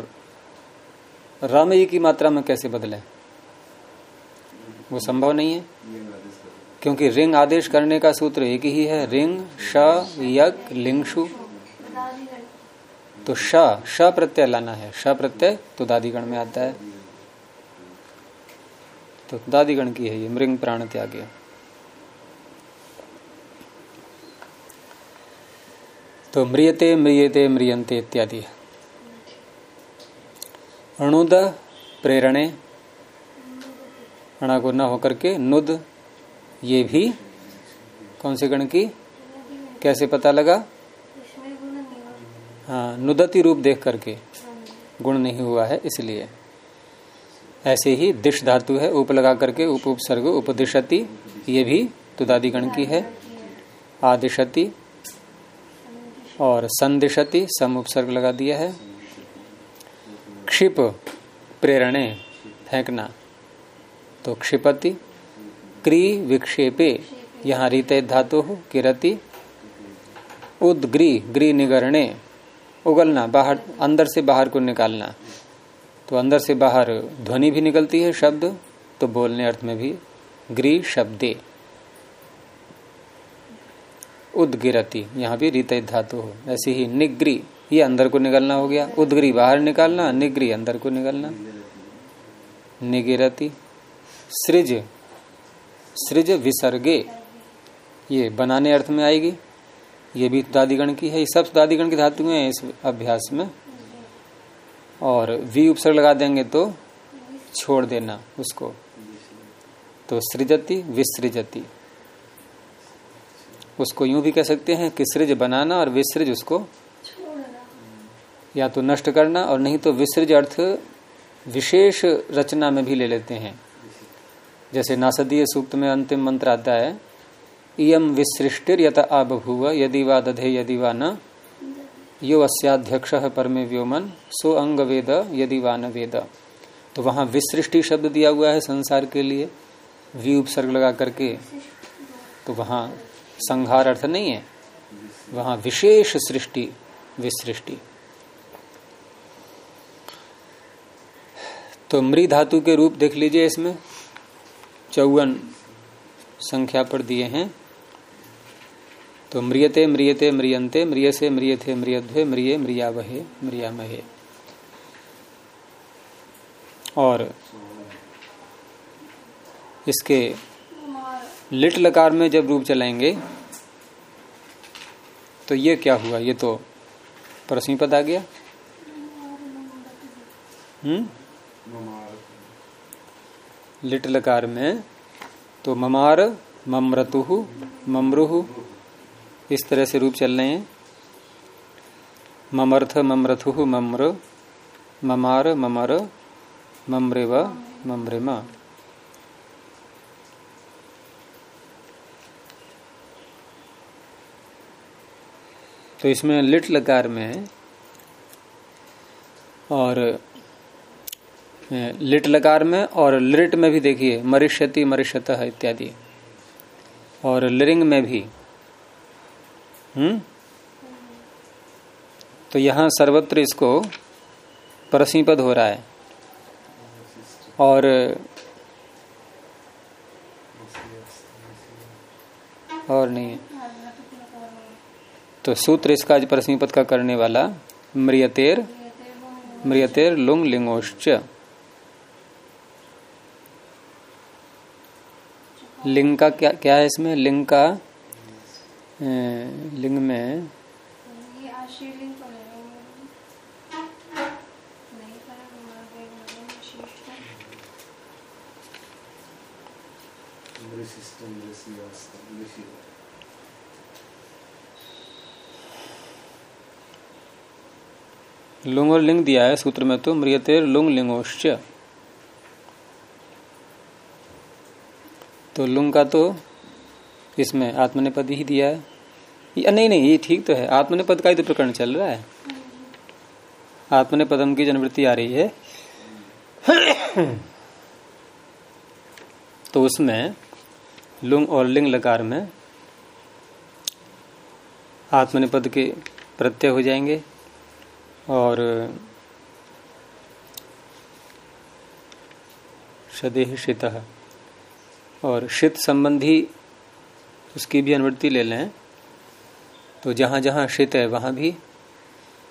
रम की मात्रा में कैसे बदलें? वो संभव नहीं है। क्योंकि रिंग आदेश करने का सूत्र एक ही है, रिंग, श यक लिंगशु। तो श श प्रत्यय लाना है। श प्रत्यय तो दादीगण में आता है। तो दादीगण की है ये, मृंग प्राण त्याग। तो म्रियते म्रियते म्रियंते इत्यादि। अणुद, प्रेरणे अणा को न होकर के नुद, ये भी कौन से गण की? कैसे पता लगा? हाँ नुदति रूप देख करके गुण नहीं हुआ है, इसलिए। ऐसे ही दिश धातु है, उप लगा करके उप उपसर्ग उपदिशति, ये भी तुदादि गण की है। आदिशति और संदिशति, सम उपसर्ग लगा दिया है। क्षिप, प्रेरणे, फेंकना। तो क्षिपति, क्री विक्षेपे, यहाँ रीत धातु, किरति। उदग्री, ग्री निगरणे, उगलना, बाहर, अंदर से बाहर को निकालना। तो अंदर से बाहर ध्वनि भी निकलती है, शब्द तो बोलने अर्थ में भी ग्री शब्दे। उदगिरती, यहाँ भी रीत धातु। हो ऐसे ही निग्री, ये अंदर को निकलना हो गया। उदग्री बाहर निकालना, निग्री अंदर को निकलना निगिरती सृज सृज विसर्गे। ये बनाने अर्थ में आएगी। ये भी दादीगण की है, ये सब दादीगण की धातु है इस अभ्यास में। और वी उपसर्ग लगा देंगे तो छोड़ देना उसको। तो सृजति, विसृजति। उसको यूँ भी कह सकते हैं कि सृज बनाना और विसृज उसको या तो नष्ट करना और नहीं तो विसृज अर्थ विशेष रचना में भी ले लेते हैं। जैसे नासदीय सूक्त में अंतिम मंत्र आता है इयम विसृष्टिर यत आबभूव, यदि वा दधे, यदि वा न, यो अस्याध्यक्ष परमे व्योमन, सो अंग वेद यदि वा न वेद। तो वहाँ विसृष्टि शब्द दिया हुआ है संसार के लिए वी उपसर्ग लगा करके। तो वहाँ संहार अर्थ नहीं है। वहाँ विशेष सृष्टि, विसृष्टि। तो मृ धातु के रूप देख लीजिए इसमें। चौवन संख्या पर दिए हैं। तो म्रियते म्रियते म्रियंते म्रिय से म्रियथे, म्रियध्वे, म्रिय, म्रियावहे, म्रियामहे। और इसके लिट लकार में जब रूप चलाएँगे तो ये क्या हुआ? ये तो परसमी पद आ गया। हम्म? लिट लकार में तो ममार, ममरतु ममरुहु इस तरह से रूप चल रहे हैं। ममर्थ ममरथु मम्र, ममार, ममर, ममरेव, ममरेमा। तो इसमें लिट लकार में और लिट लकार में और लिट में भी देखिए, मरिष्यति, मरिष्यत इत्यादि। और लिरिंग में भी। हम्म? तो यहाँ सर्वत्र इसको परसीपद हो रहा है। और और नहीं। तो सूत्र इसका परसीपद का करने वाला, मृियतेर मृियतेर लुंग लिंगोश्च। लिंग का क्या क्या है इसमें? लिंग का लिंग में लुंग और लिंग दिया है सूत्र में तो मृियतेर लुंग लिंगोश्च। तो लुंग का तो इसमें आत्मनिपद ही दिया है। नहीं नहीं, ये ठीक तो है। आत्मनिपद का ही तो प्रकरण चल रहा है। आत्मनिपदम की जनवृत्ति आ रही है। तो उसमें लुंग और लिंग लकार में आत्मनिपद के प्रत्यय हो जाएँगे और सदेह शीत और शीत संबंधी उसकी भी अनुवृत्ति ले लें। तो जहाँ जहाँ शीत है वहाँ भी।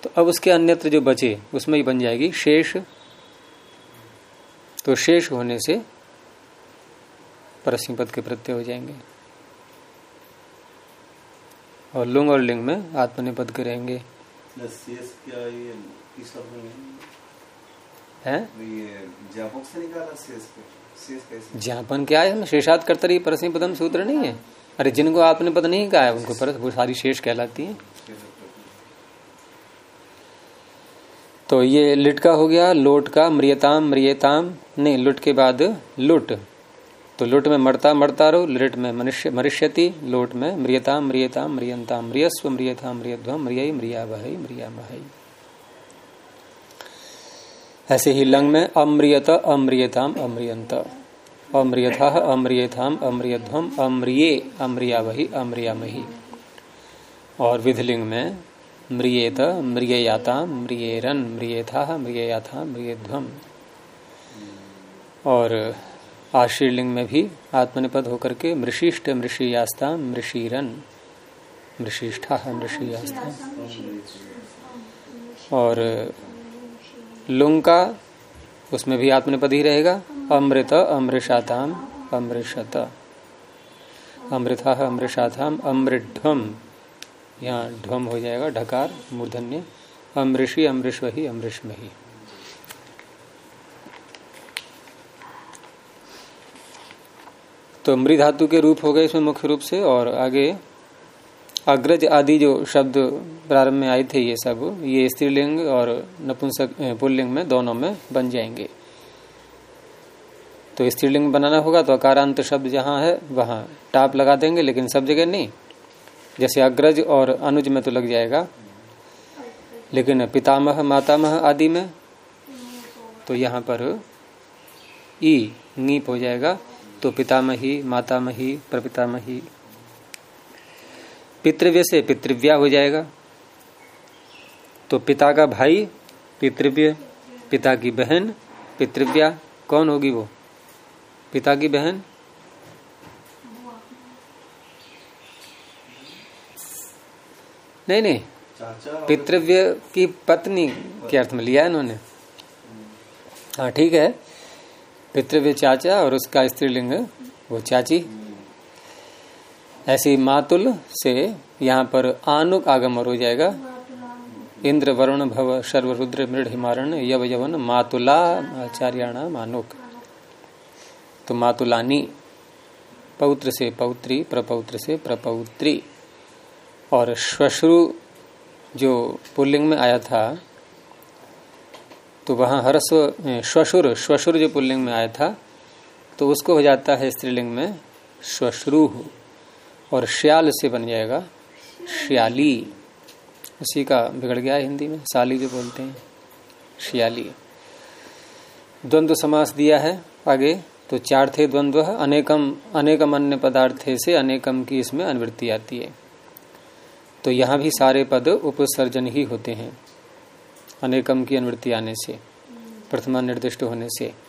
तो अब उसके अन्यत्र जो बचे उसमें ही बन जाएगी शेष। तो शेष होने से परसिंह पद के प्रत्यय हो जाएँगे। और लुंग और लिंग में आत्मनिपद के रहेंगे है? ज्ञापन क्या है? शेषात कर्तरी परसिंह पदम सूत्र नहीं है। अरे जिनको आपने पद नहीं कहा है, उनको पर वो सारी शेष कहलाती है। तो ये लिट का हो गया, लोट का, मृियताम मृियताम, नहीं, लुट के बाद लुट। तो लुट में मरता मरता रहो, लिट में मनुष्य, मरिष्यति, लोट में मृियताम मृियताम, मृियंताम, मृियस्व, मृियथा मृियध्वम मृिय मृिया वही मृिया महई ऐसे ही लंग में अम्रियत, अम्रियताम, अम्रियंत। अम्रियथा, अम्रियथाम अम्रियध्वम अम्रिये अम्रिया वही अम्रियामही। और विधलिंग में म्रियेत, म्रिययाता, म्रियेरन, म्रियथा, म्रिययाथा म्रियध्वम और आशीर्लिंग में भी आत्मनिपद होकर के मृशिष्ट मृषियास्ता, मृषिरन मृशिष्ठा मृषियास्ता। और लुंग का उसमें भी आत्मनिपद ही रहेगा। अमृत, अमृषाताम, अमृषत। अमृथा अमृषाथाम अमृढ्वम यहाँ ध्वम हो जाएगा, ढकार, मूर्धन्य। अमृषि अमृष्व ही अमृष्म ही तो मृधातु के रूप हो गए इसमें मुख्य रूप से, और आगे अग्रज आदि जो शब्द प्रारंभ में आए थे, ये सब, ये स्त्रीलिंग और नपुंसक पुल्लिंग में, दोनों में बन जाएँगे। तो स्त्रीलिंग बनाना होगा तो अकारांत शब्द जहाँ है, वहाँ टाप लगा देंगे, लेकिन सब जगह नहीं। जैसे अग्रज और अनुज में तो लग जाएगा, लेकिन पितामह, मातामह आदि में तो यहाँ पर ई, नीप हो जाएगा। तो पितामही, मातामही, प्रपितामही पितृव्य से पितृव्या हो जाएगा। तो पिता का भाई पितृव्य पिता की बहन पितृव्या कौन होगी वो? पिता की बहन? नहीं नहीं। पितृव्य की पत्नी के अर्थ में लिया इन्होंने। हाँ ठीक है। पितृव्य चाचा और उसका स्त्रीलिंग वो चाची। ऐसी मातुल से यहाँ पर आनुक आगम हो जाएगा। इंद्र वरुण भव शर्व रुद्र मृड हिमारण यव यवन मातुला आचार्याणा मानुक तो मातुलानी, पौत्र से पौत्री, प्रपौत्र से प्रपौत्री। और श्वश्रु जो पुल्लिंग में आया था तो वहाँ हरस्व श्वशुर श्वशुर जो पुल्लिंग में आया था तो उसको हो जाता है स्त्रीलिंग में श्वश्रु। और श्याल से बन जाएगा। श्याली। उसी का बिगड़ गया हिंदी में। साली जो बोलते हैं। श्याली। द्वंद्व समास दिया है आगे। तो चार थे द्वंद्व अनेकम अनेकम अन्य पदार्थे से अनेकम की इसमें अनुवृत्ति आती है। तो यहाँ भी सारे पद उपसर्जन ही होते हैं। अनेकम की अनुवृत्ति आने से, प्रथमा निर्दिष्ट होने से।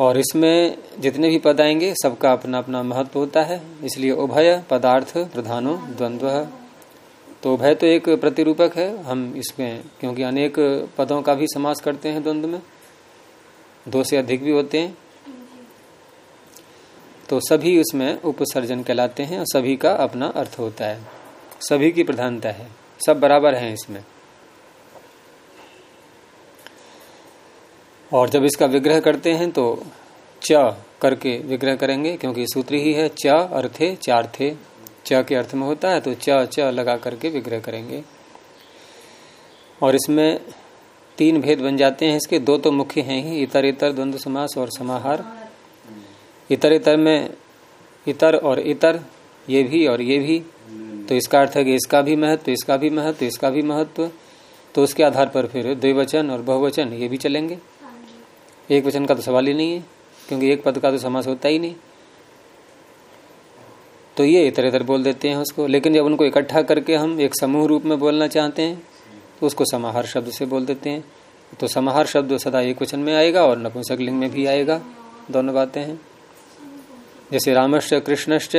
और इसमें जितने भी पद आएँगे, सबका अपना अपना महत्व होता है। इसलिए उभय पदार्थ प्रधानो द्वंद्व। तो उभय तो एक प्रतिरूपक है, हम इसमें, क्योंकि अनेक पदों का भी समास करते हैं द्वंद्व में। दो से अधिक भी होते हैं। तो सभी उसमें उपसर्जन कहलाते हैं, और सभी का अपना अर्थ होता है। सभी की प्रधानता है। सब बराबर हैं इसमें। और जब इसका विग्रह करते हैं तो च करके विग्रह करेंगे, क्योंकि सूत्र ही है च अर्थे चार थे च के अर्थ में होता है तो च च लगा करके विग्रह करेंगे। और इसमें तीन भेद बन जाते हैं, इसके दो तो मुख्य हैं ही, इतर इतर, द्वंद्व समास और समाहार। इतर इतर में इतर और इतर, ये भी और ये भी। तो इसका अर्थ है कि इसका भी महत्व, इसका भी महत्व, इसका भी महत्व। तो उसके आधार पर फिर द्विवचन और बहुवचन, ये भी चलेंगे। एक वचन का तो सवाल ही नहीं है, क्योंकि एक पद का तो समास होता ही नहीं। तो ये इतर इतर बोल देते हैं उसको। लेकिन जब उनको इकट्ठा करके हम एक समूह रूप में बोलना चाहते हैं तो उसको समाहार शब्द से बोल देते हैं। तो समाहार शब्द सदा एक वचन में आएगा और नपुंसक लिंग में भी आएगा। दोनों बातें हैं। जैसे रामश्च, कृष्णश्च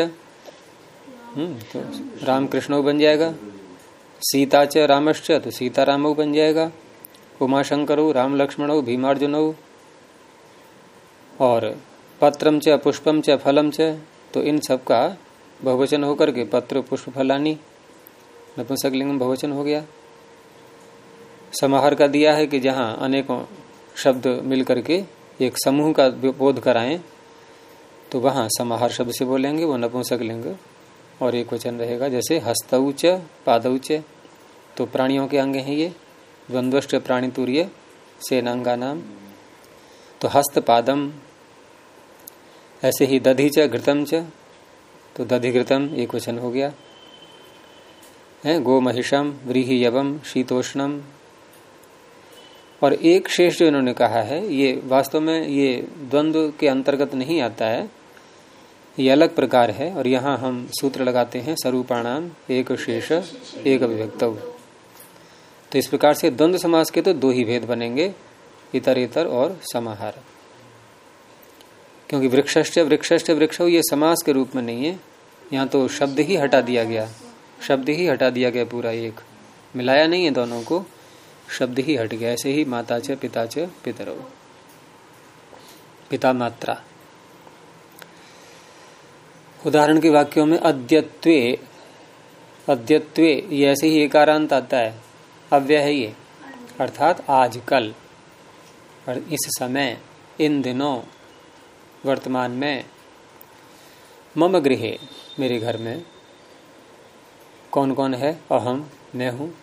हम्म तो राम कृष्ण बन जाएगा। सीता च रामश्च तो सीता राम बन जाएगा। उमा शंकर राम लक्ष्मण भीमार्जुन और पत्रम च पुष्पम च फलम च तो इन सब का बहुवचन होकर के पत्र, पुष्प, फलानी नपुंसक लिंग बहुवचन हो गया। समाहार का दिया है कि जहाँ अनेकों शब्द मिलकर के एक समूह का बोध कराएँ तो वहाँ समाहार शब्द से बोलेंगे, वो नपुंसक लिंग और एक वचन रहेगा, जैसे हस्तौच पादौच तो प्राणियों के अंग हैं ये द्वंद्वष्ट प्राणी तूर्य सेनांगा नाम तो हस्त पादम ऐसे ही दधि च, घृतम च। तो दधि घृतम एक वचन हो गया। है, गो महिषम, व्रीहि यवम, शीतोष्णम। और एक शेष जो इन्होंने कहा है, ये वास्तव में ये द्वंद्व के अंतर्गत नहीं आता है। ये अलग प्रकार है, और यहाँ हम सूत्र लगाते हैं स्वरूपाणाम एक शेष, एक अभिव्यक्त तो इस प्रकार से द्वंद्व समास के तो दो ही भेद बनेंगे इतर इतर और समाहार। क्योंकि वृक्षश्च वृक्षश्च, वृक्ष ये समास के रूप में नहीं है। यहाँ तो शब्द ही हटा दिया गया। शब्द ही हटा दिया गया पूरा एक। मिलाया नहीं है दोनों को। शब्द ही हट गया। ऐसे ही माता च पिता च पितरो। पिता मात्रा। उदाहरण के वाक्यों में अद्यत्वे। अद्यत्वे, ये ऐसे ही एकारांत आता है। अव्यय है ये। अर्थात आज कल और इस समय, इन दिनों। वर्तमान में। मम गृह मेरे घर में कौन कौन है? अहम, मैं हूँ।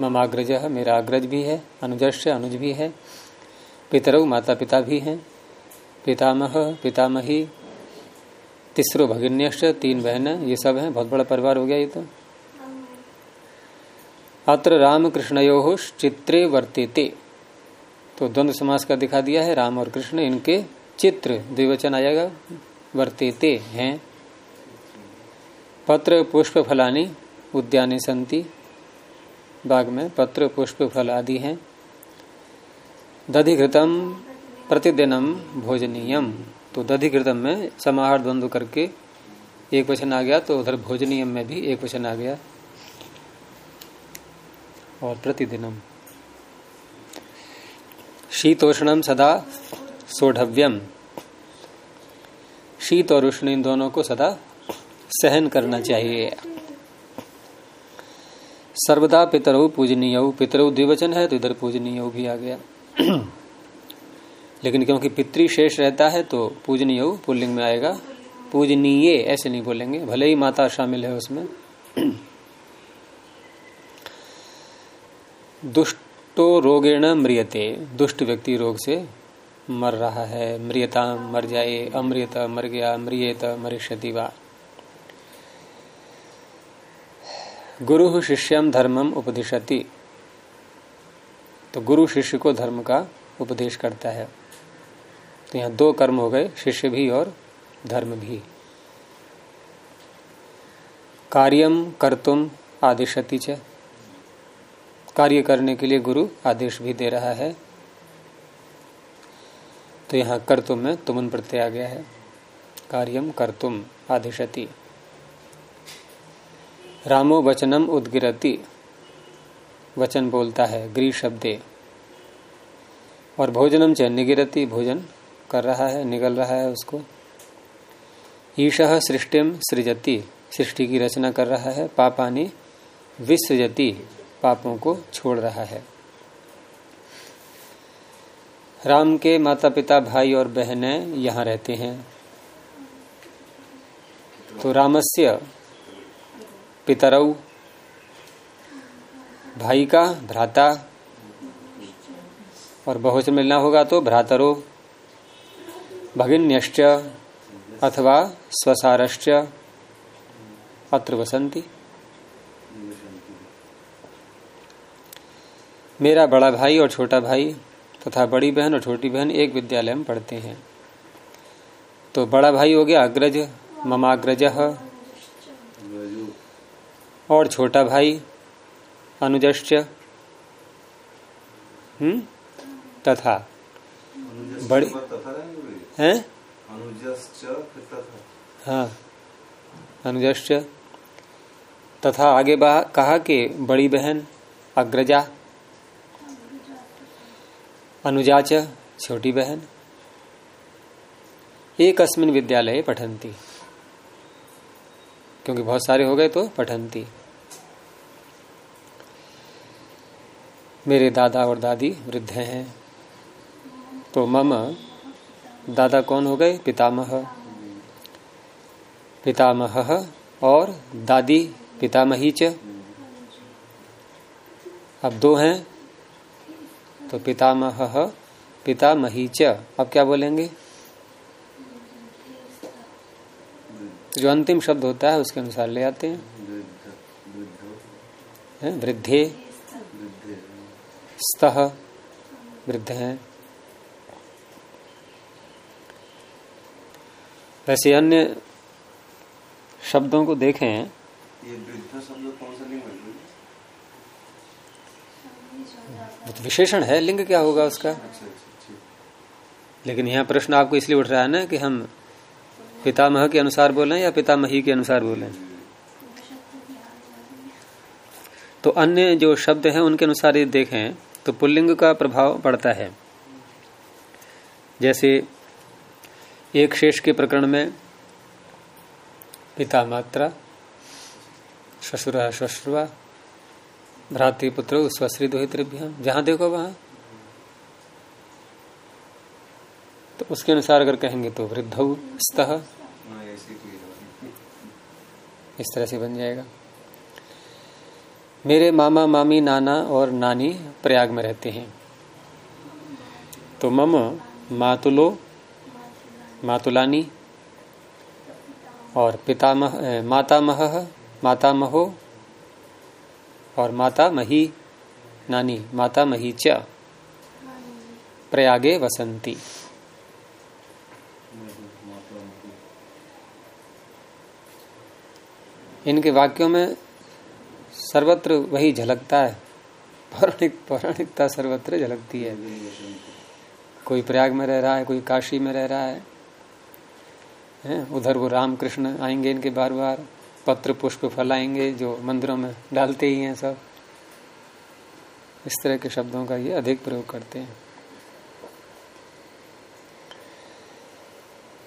ममाग्रज मेरा अग्रज भी है अनुज अनुज भी है। पितरऊ माता पिता भी हैं। पितामह, पितामही, तीसरो भगिन्यश्च, तीन बहन, ये सब हैं। बहुत बड़ा परिवार हो गया ये तो। अत्र राम कृष्णयो चित्रे वर्तेते। तो द्वंद्व समास का दिखा दिया है, राम और कृष्ण इनके चित्र द्विवचन आएगा वर्तेते हैं। पत्र, पुष्प, फलानी, उद्याने, संति। बाग में पत्र, पुष्प, फल आदि हैं। दधिघृतम प्रतिदिनम भोजनीयम। तो दधिघृतम में समाहार द्वंद्व करके एक वचन आ गया तो उधर भोजनीयम में भी एक वचन आ गया। और प्रतिदिनम। शीतोष्णम सदा सोढ़व्यम। शीत और उष्ण इन दोनों को सदा सहन करना चाहिए। सर्वदा पितरऊ पूजनीय पितरऊ द्विवचन है तो इधर पूजनीय भी आ गया। लेकिन क्योंकि पितृ शेष रहता है तो पूजनीय पुल्लिंग में आएगा। पूजनीय ऐसे नहीं बोलेंगे, भले ही माता शामिल है उसमें। दुष्टो रोगेण मृियते दुष्ट व्यक्ति रोग से मर रहा है, मृियता मर जाए, अमृत मर गया, मृियत मरिष्यति वा। गुरु शिष्यम धर्मम उपदिशति। तो गुरु शिष्य को धर्म का उपदेश करता है। तो यहाँ दो कर्म हो गए, शिष्य भी और धर्म भी। कार्यम कर्तुम आदिशति च। कार्य करने के लिए गुरु आदेश भी दे रहा है। तो यहाँ कर्तुम में, तुमन प्रत्यय आ गया है। कार्यम कर्तुम आधिशति रामो वचनम उदगिरति, वचन बोलता है ग्री शब्दे। और भोजनम च निगिरति, भोजन कर रहा है, निगल रहा है उसको। ईश सृष्टिम सृजति, सृष्टि की रचना कर रहा है, पापानी विसृजति, पापों को छोड़ रहा है। राम के माता पिता भाई और बहनें यहाँ रहते हैं। तो रामस्य पितरऊ भाई का भ्राता, और बहुवचन मिलना होगा तो भ्रातरो, भगिन्यश्च अथवा स्वसारश्च अत्र वसंती मेरा बड़ा भाई और छोटा भाई तथा बड़ी बहन और छोटी बहन एक विद्यालय में पढ़ते हैं। तो बड़ा भाई हो गया अग्रज ममाग्रज। और छोटा भाई अनुजश्च। हम्म? तथा। बड़े हैं? हाँ। अनुजश्च। तथा आगे कहा कि बड़ी बहन अग्रजा। अनुजाच छोटी बहन। एक अस्मिन विद्यालय पठंती। क्योंकि बहुत सारे हो गए तो पठंती। मेरे दादा और दादी वृद्ध हैं। तो मम, दादा कौन हो गए? पितामह। पितामह और दादी पितामही च। अब दो हैं। तो पितामह, पितामही च। अब क्या बोलेंगे? जो अंतिम शब्द होता है, उसके अनुसार ले आते हैं। वृद्धे। स्तः, वृद्ध हैं। वैसे अन्य शब्दों को देखें। ये वृद्ध शब्द लिंग तो विशेषण है, लिंग क्या होगा उसका? लेकिन यहाँ प्रश्न आपको इसलिए उठ रहा है ना कि हम पितामह के अनुसार बोलें या पितामही के अनुसार बोलें? तो अन्य जो शब्द हैं, उनके अनुसार यदि देखें तो पुल्लिंग का प्रभाव पड़ता है। जैसे एक शेष के प्रकरण में पिता मात्रा ससुरा श्वश्रुआ भ्रातृपुत्र स्वश्री दोहितृभ्य जहाँ देखो वहाँ। तो उसके अनुसार अगर कहेंगे तो वृद्ध स्तः। इस तरह से बन जाएगा। मेरे मामा, मामी, नाना और नानी प्रयाग में रहते हैं। तो मम मातुलो, मातुलानी और पितामह, मातामह, मातामहो और माता मही नानी, माता मही च प्रयागे वसंती। इनके वाक्यों में सर्वत्र वही झलकता है। पौराणिक, पौराणिकता सर्वत्र झलकती है। कोई प्रयाग में रह रहा है, कोई काशी में रह रहा है, हैं, उधर वो रामकृष्ण आएँगे इनके बार बार पत्र पुष्प फैलाएँगे, जो मंदिरों में डालते ही हैं सब। इस तरह के शब्दों का ये अधिक प्रयोग करते हैं।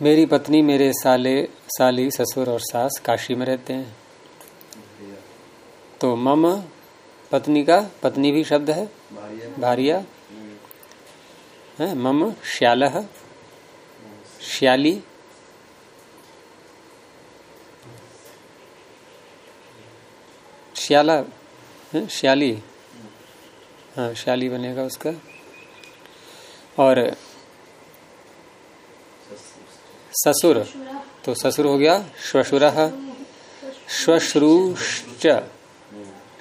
मेरी पत्नी मेरे साले, साली, ससुर और सास काशी में रहते हैं। तो मम, पत्नी का, पत्नी भी शब्द है? भारिया। है? मम, श्याल। श्याली। श्याला, है? श्याली। हाँ श्याली बनेगा उसका। और ससुर। तो ससुर हो गया श्वशुर। श्वश्रूश्च।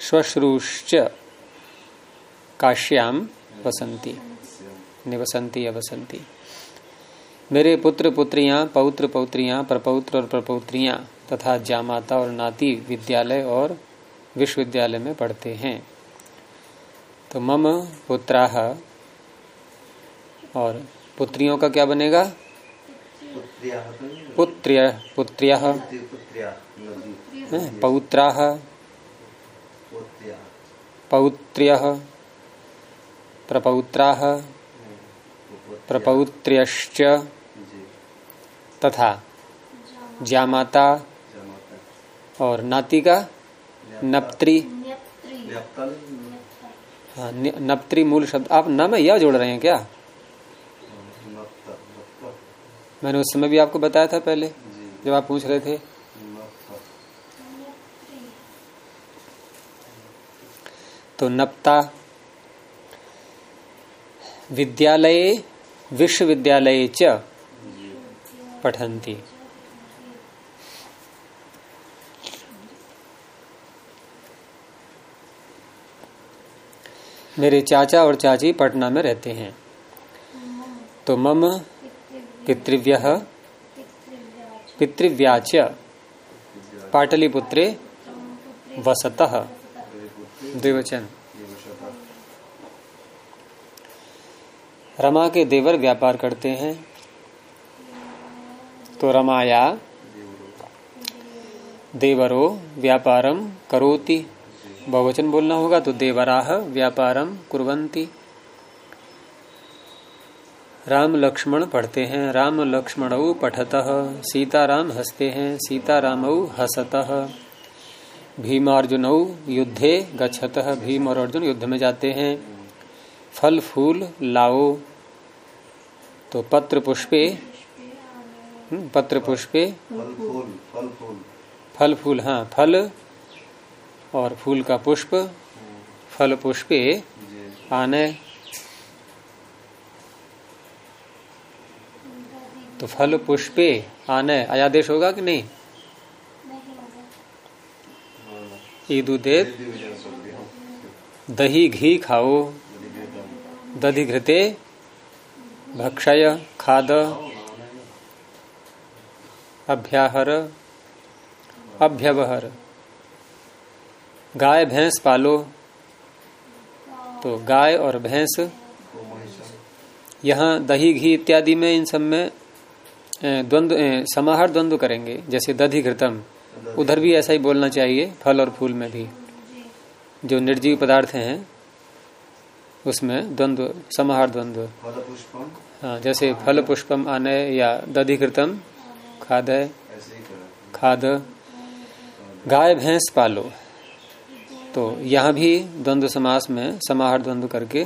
श्वश्रूश्च। काश्याम वसंती। निवसंती अवसंती मेरे पुत्र पुत्रियाँ, पौत्र पौत्रियाँ, प्रपौत्र और प्रपौत्रियाँ तथा जामाता और नाती विद्यालय और विश्वविद्यालय में पढ़ते हैं। तो मम पुत्राह और पुत्रियों का क्या बनेगा? पुत्रिया तो है? पुत्र्य पुत्र्य। पुत्री- पुत्रिया। पुत्रिया। प्रपौत्र्यश्च। तथा ज्यामाता और नाती का नप्त्री? हाँ, नप्त्री मूल शब्द। आप न में यह जोड़ रहे हैं क्या? मैंने उस समय भी आपको बताया था पहले जब आप पूछ रहे थे। तो नप्ता। विद्यालय विश्वविद्यालय च पठन्ति। मेरे चाचा और चाची पटना में रहते हैं। तो मम पितृव्य पितृव्याच पाटलिपुत्रे वसतः। द्विवचन। रमा के देवर व्यापार करते हैं। तो रमाया, देवरो व्यापारम करोति। बहुवचन बोलना होगा तो देवराह व्यापारम कुर्वन्ति। राम लक्ष्मण पढ़ते हैं। राम लक्ष्मण पठतः। सीताराम हँसते हैं। सीताराम हसतः। भीमार्जुन युद्धे गच्छतः। भीम और अर्जुन युद्ध में जाते हैं। फल फूल लाओ। तो पत्र पुष्पे हम्म, पत्र पुष्पे। फल फूल फल फूल। हाँ फल और फूल का पुष्प, फल पुष्पे आने। तो फल पुष्पे आने। आयादेश होगा कि नहीं? ईदुदेत दही घी खाओ। दधि घृते। भक्षय खाद। अभ्याहर। अभ्यवहर। गाय, भैंस पालो। तो गाय और भैंस, यहाँ दही, घी इत्यादि में इन सब में द्वंद्व समाहर द्वंद्व करेंगे, जैसे दधि घृतम। उधर भी ऐसा ही बोलना चाहिए, फल और फूल में भी। जो निर्जीव पदार्थ हैं, उसमें द्वंद्व समाहार द्वंद्व हाँ जैसे फल पुष्पम आने या दधि दधिकृतम खाद खाद। गाय, भैंस पालो। तो यहाँ भी द्वंद्व समास में समाहार द्वंद्व करके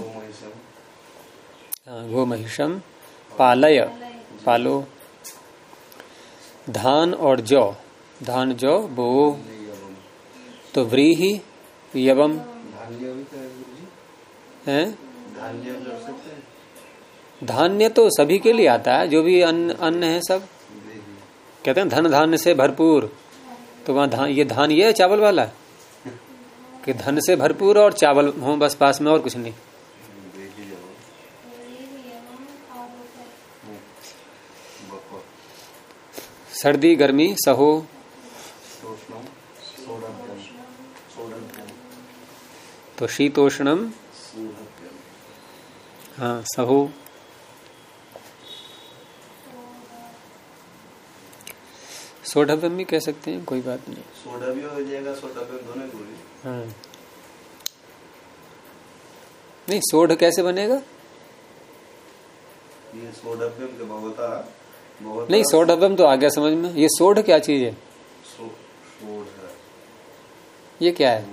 हाँ, गो महिषम पालय पालो। धान और जौ धान जौ बो। तो व्रीही यवम। है? धान्य तो सभी के लिए आता है जो भी अन्न अन्न है सब। कहते हैं धन धान्य से भरपूर। तो वहाँ धान ये धान ये है चावल वाला? कि धन से भरपूर और चावल हो, बस पास में और कुछ नहीं। सर्दी, गर्मी, सहो। तो शीतोष्णम। हाँ सहो। सोडाव्यम भी कह सकते हैं, कोई बात नहीं। सोडा भी हो जाएगा सोडाव्यम दोनों नहीं सोढ़ कैसे बनेगा? ये भगवता भगवता नहीं सोडाव्यम तो आ गया समझ में। ये सोढ़ क्या चीज़ है? सोड। है ये क्या है?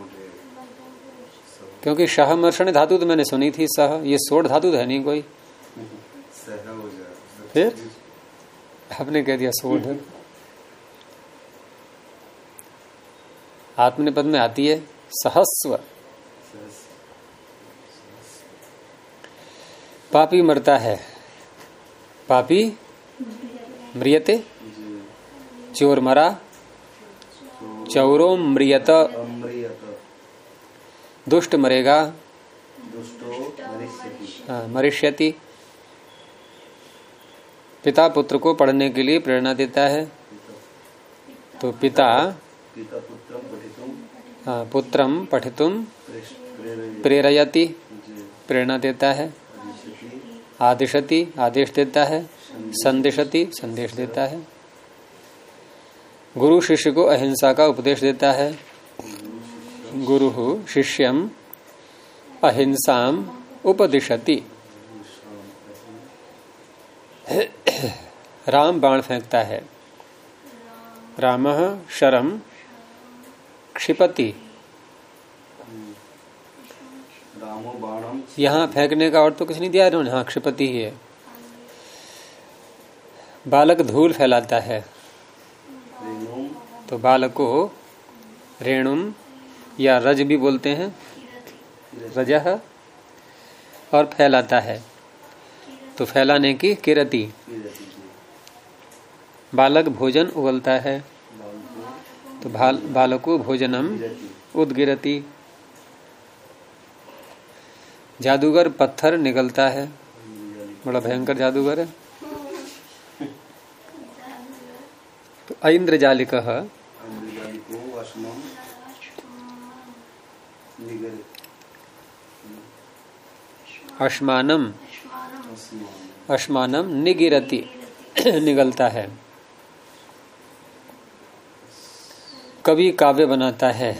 क्योंकि शाह मर्षण धातु तो मैंने सुनी थी सह ये सोढ़ धातु तो है नहीं कोई। हो फिर? आपने कह दिया सोढ़ आत्मनिपद में आती है। सहस्व। पापी मरता है। पापी मृियते चोर मरा। चौरो मृियत दुष्ट मरेगा। हाँ, मरिष्यति। पिता पुत्र को पढ़ने के लिए प्रेरणा देता है। तो पिता हाँ, पठितुम प्रेरयति प्रेरयति प्रेरणा देता है। आदिशति आदेश देता है। संदेशति संदेश देता है। गुरु शिष्य को अहिंसा का उपदेश देता है। गुरु शिष्यम अहिंसा उपदिशति। राम बाण फेंकता है। राम शरम क्षिपति। यहाँ फेंकने का और तो कुछ नहीं दिया इन्होंने। हाँ क्षिपति ही है। बालक धूल फैलाता है। तो बालक को रेणुम या रज भी बोलते हैं। रजह और फैलाता है। तो फैलाने की किरती। बालक भोजन उगलता है। तो बाल, बालको भोजनम उदगिरति। जादूगर पत्थर निकलता है। बड़ा भयंकर जादूगर है। तो ऐन्द्रजालिक अश्मानम अश्मानम निगिरति। निगलता है। कवि काव्य बनाता है।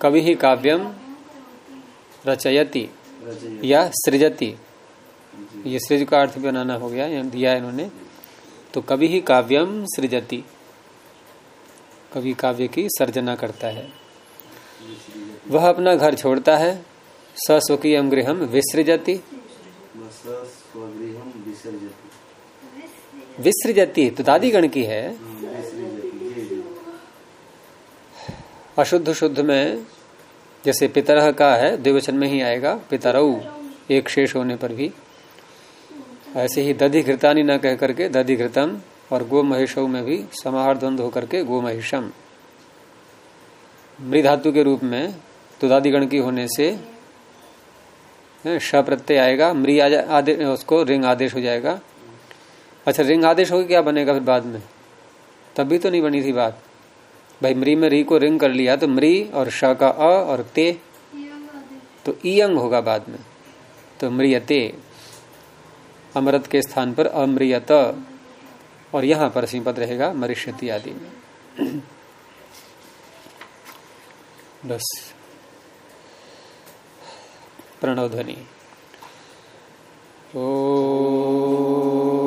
कवि ही काव्यम रचयति या सृजति। ये सृज का अर्थ बनाना हो गया दिया इन्होंने। तो कवि ही काव्यम सृजति। कवि काव्य की सर्जना करता है। वह अपना घर छोड़ता है सस्वकीय गृहम विसृजति। विसृजति। तो दादी गण की है विसर्जति जी जी अशुद्ध शुद्ध में, जैसे पितरह का है, द्विवचन में ही आएगा पितरऊ एक शेष होने पर भी। ऐसे ही दधिघृतानी न कह करके दधि घृतम और गो महेशव में भी समाहार द्वंद होकर के गो महेशम मृधातु के रूप में तुदादिगण की होने से श प्रत्यय आएगा, मृ आदेश उसको रिंग आदेश हो जाएगा। अच्छा रिंग आदेश होगा क्या बनेगा फिर बाद में? तब भी तो नहीं बनी थी बात। भाई मृ में री को रिंग कर लिया तो मृ और श का अ और ते। तो ईयंग होगा बाद में। तो मृियते अमृत के स्थान पर अमृयत और यहाँ पर सिंपद रहेगा मरिष्यति आदि में। बस। प्रणव ध्वनि। ओ